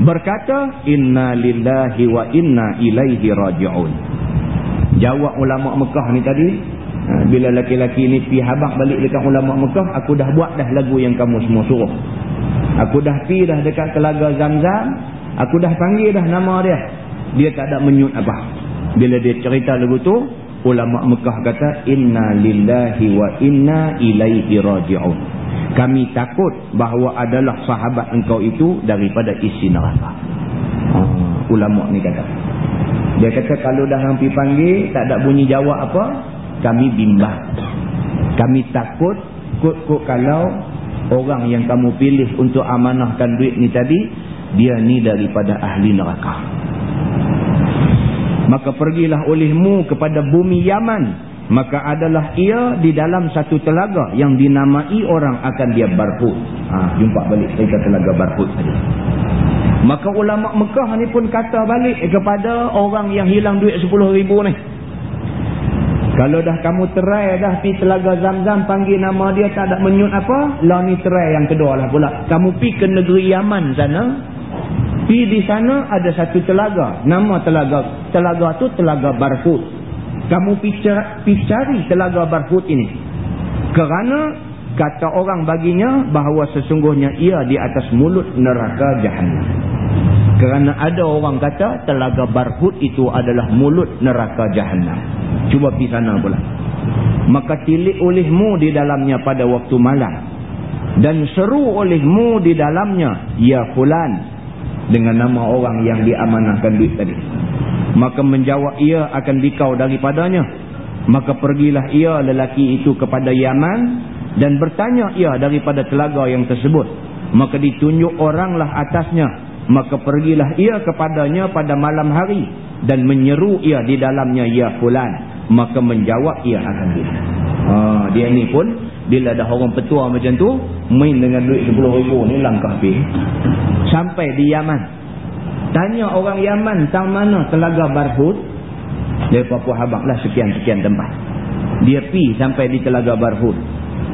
Berkata inna lillahi wa inna ilaihi raji'un. Jawab ulama Mekah ni tadi ha, bila laki-laki ni pi habaq balik dekat ulama Mekah aku dah buat dah lagu yang kamu semua suruh. Aku dah pi dah dekat telaga Zamzam aku dah panggil dah nama dia. Dia tak ada menyut apa. Bila dia cerita lagu tu, ulama Mekah kata inna lillahi wa inna ilaihi raji'un. Kami takut bahawa adalah sahabat engkau itu daripada isi neraka. Hmm, ulama ni kata. Dia kata kalau dah hampir panggil tak ada bunyi jawab apa, kami bimbang. Kami takut kut-kut kalau orang yang kamu pilih untuk amanahkan duit ni tadi, dia ni daripada ahli neraka maka pergilah olehmu kepada bumi Yaman maka adalah ia di dalam satu telaga yang dinamai orang akan dia barhut ha, jumpa balik cerita telaga barhut tadi maka ulama Mekah ni pun kata balik kepada orang yang hilang duit 10 ribu ni kalau dah kamu terai dah pi telaga zam-zam panggil nama dia tak ada menyut apa lah ni terai yang kedua lah pula kamu pi ke negeri Yaman sana Pi di sana ada satu telaga. Nama telaga telaga tu telaga Barhut. Kamu pi cari telaga Barhut ini. Kerana kata orang baginya bahawa sesungguhnya ia di atas mulut neraka jahanam. Kerana ada orang kata telaga Barhut itu adalah mulut neraka jahanam. Cuba pi sana pula. Maka tilik olehmu di dalamnya pada waktu malam. Dan seru olehmu di dalamnya, ya fulan, dengan nama orang yang diamanahkan duit tadi. Maka menjawab ia akan dikau daripadanya. Maka pergilah ia lelaki itu kepada Yaman dan bertanya ia daripada telaga yang tersebut. Maka ditunjuk oranglah atasnya. Maka pergilah ia kepadanya pada malam hari dan menyeru ia di dalamnya ya fulan. Maka menjawab ia akan dia. Ha, dia ni pun bila dah orang petua macam tu main dengan duit 10 ribu ni langkah pergi sampai di Yaman tanya orang Yaman tang mana telaga Barhud dia Papua Habang lah sekian-sekian tempat. Dia pi sampai di telaga Barhud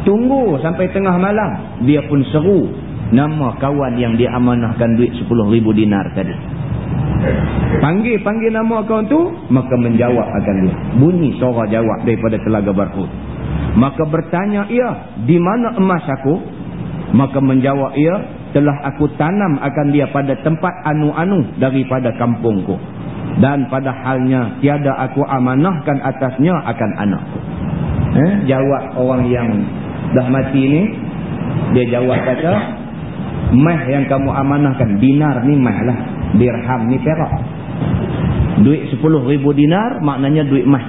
tunggu sampai tengah malam. Dia pun seru. Nama kawan yang dia amanahkan duit 10 ribu dinar tadi. Panggil-panggil nama kawan tu maka menjawab akan dia. Bunyi suara jawab daripada telaga Barhud Maka bertanya ia, di mana emas aku? Maka menjawab ia, telah aku tanam akan dia pada tempat anu-anu daripada kampungku. Dan pada halnya, tiada aku amanahkan atasnya akan anakku. Eh? Jawab orang yang dah mati ni, dia jawab kata, mah yang kamu amanahkan, dinar ni mah lah. Dirham ni perak. Duit 10 ribu dinar, maknanya duit mah.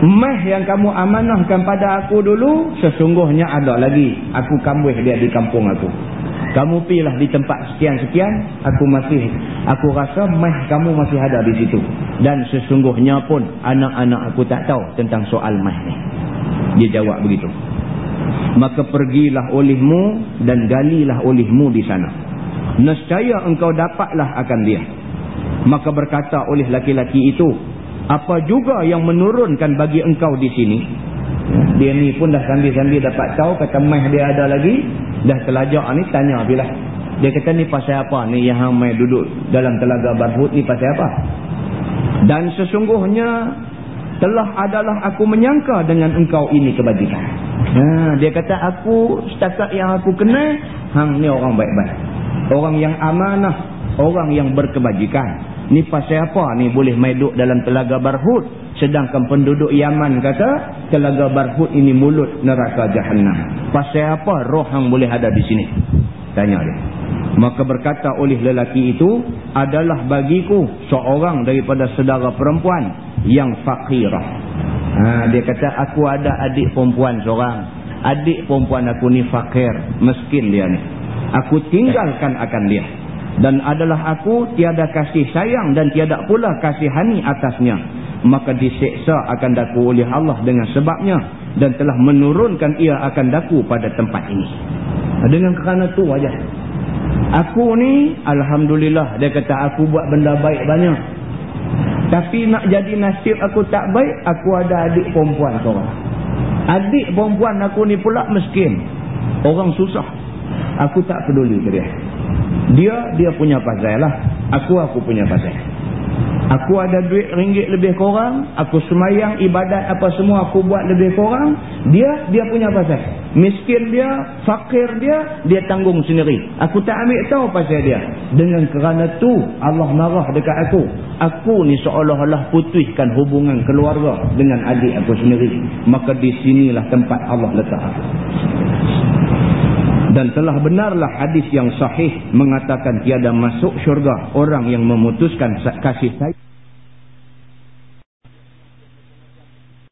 Mah yang kamu amanahkan pada aku dulu, sesungguhnya ada lagi. Aku kambuh dia di kampung aku. Kamu pilah di tempat sekian-sekian, aku masih, aku rasa mah kamu masih ada di situ. Dan sesungguhnya pun, anak-anak aku tak tahu tentang soal mah ni. Dia jawab begitu. Maka pergilah olehmu dan galilah olehmu di sana. Nescaya engkau dapatlah akan dia. Maka berkata oleh laki-laki itu, apa juga yang menurunkan bagi engkau di sini dia ni pun dah sambil-sambil dapat tahu kata mai dia ada lagi dah telajak ni tanya bila dia kata ni pasal apa? Ni yang mai duduk dalam telaga barhut ni pasal apa? Dan sesungguhnya telah adalah aku menyangka dengan engkau ini kebajikan. Ha, dia kata aku setakat yang aku kenal hang ni orang baik-baik. Orang yang amanah orang yang berkebajikan. Ni pasal apa? Ni boleh maiduk dalam telaga barhut. Sedangkan penduduk Yaman kata, telaga barhut ini mulut neraka jahannam. Pasal apa roh yang boleh ada di sini? Tanya dia. Maka berkata oleh lelaki itu, adalah bagiku seorang daripada saudara perempuan yang fakirah. Ha, dia kata, aku ada adik perempuan seorang. Adik perempuan aku ni fakir, miskin dia ni. Aku tinggalkan akan dia dan adalah aku tiada kasih sayang dan tiada pula kasihani atasnya maka diseksa akan daku oleh Allah dengan sebabnya dan telah menurunkan ia akan daku pada tempat ini. Dengan kerana tu aja aku ni Alhamdulillah dia kata aku buat benda baik banyak. Tapi nak jadi nasib aku tak baik aku ada adik perempuan seorang. Adik perempuan aku ni pula miskin. Orang susah. Aku tak peduli dia. Dia, dia punya pasal lah. Aku, aku punya pasal. Aku ada duit ringgit lebih kurang. Aku semayang, ibadat apa semua aku buat lebih kurang. Dia, dia punya pasal. Miskin dia, fakir dia, dia tanggung sendiri. Aku tak ambil tahu pasal dia. Dengan kerana tu Allah marah dekat aku. Aku ni seolah-olah putuskan hubungan keluarga dengan adik aku sendiri. Maka di sinilah tempat Allah letak aku. Dan telah benarlah hadis yang sahih mengatakan tiada masuk syurga orang yang memutuskan kasih sayang.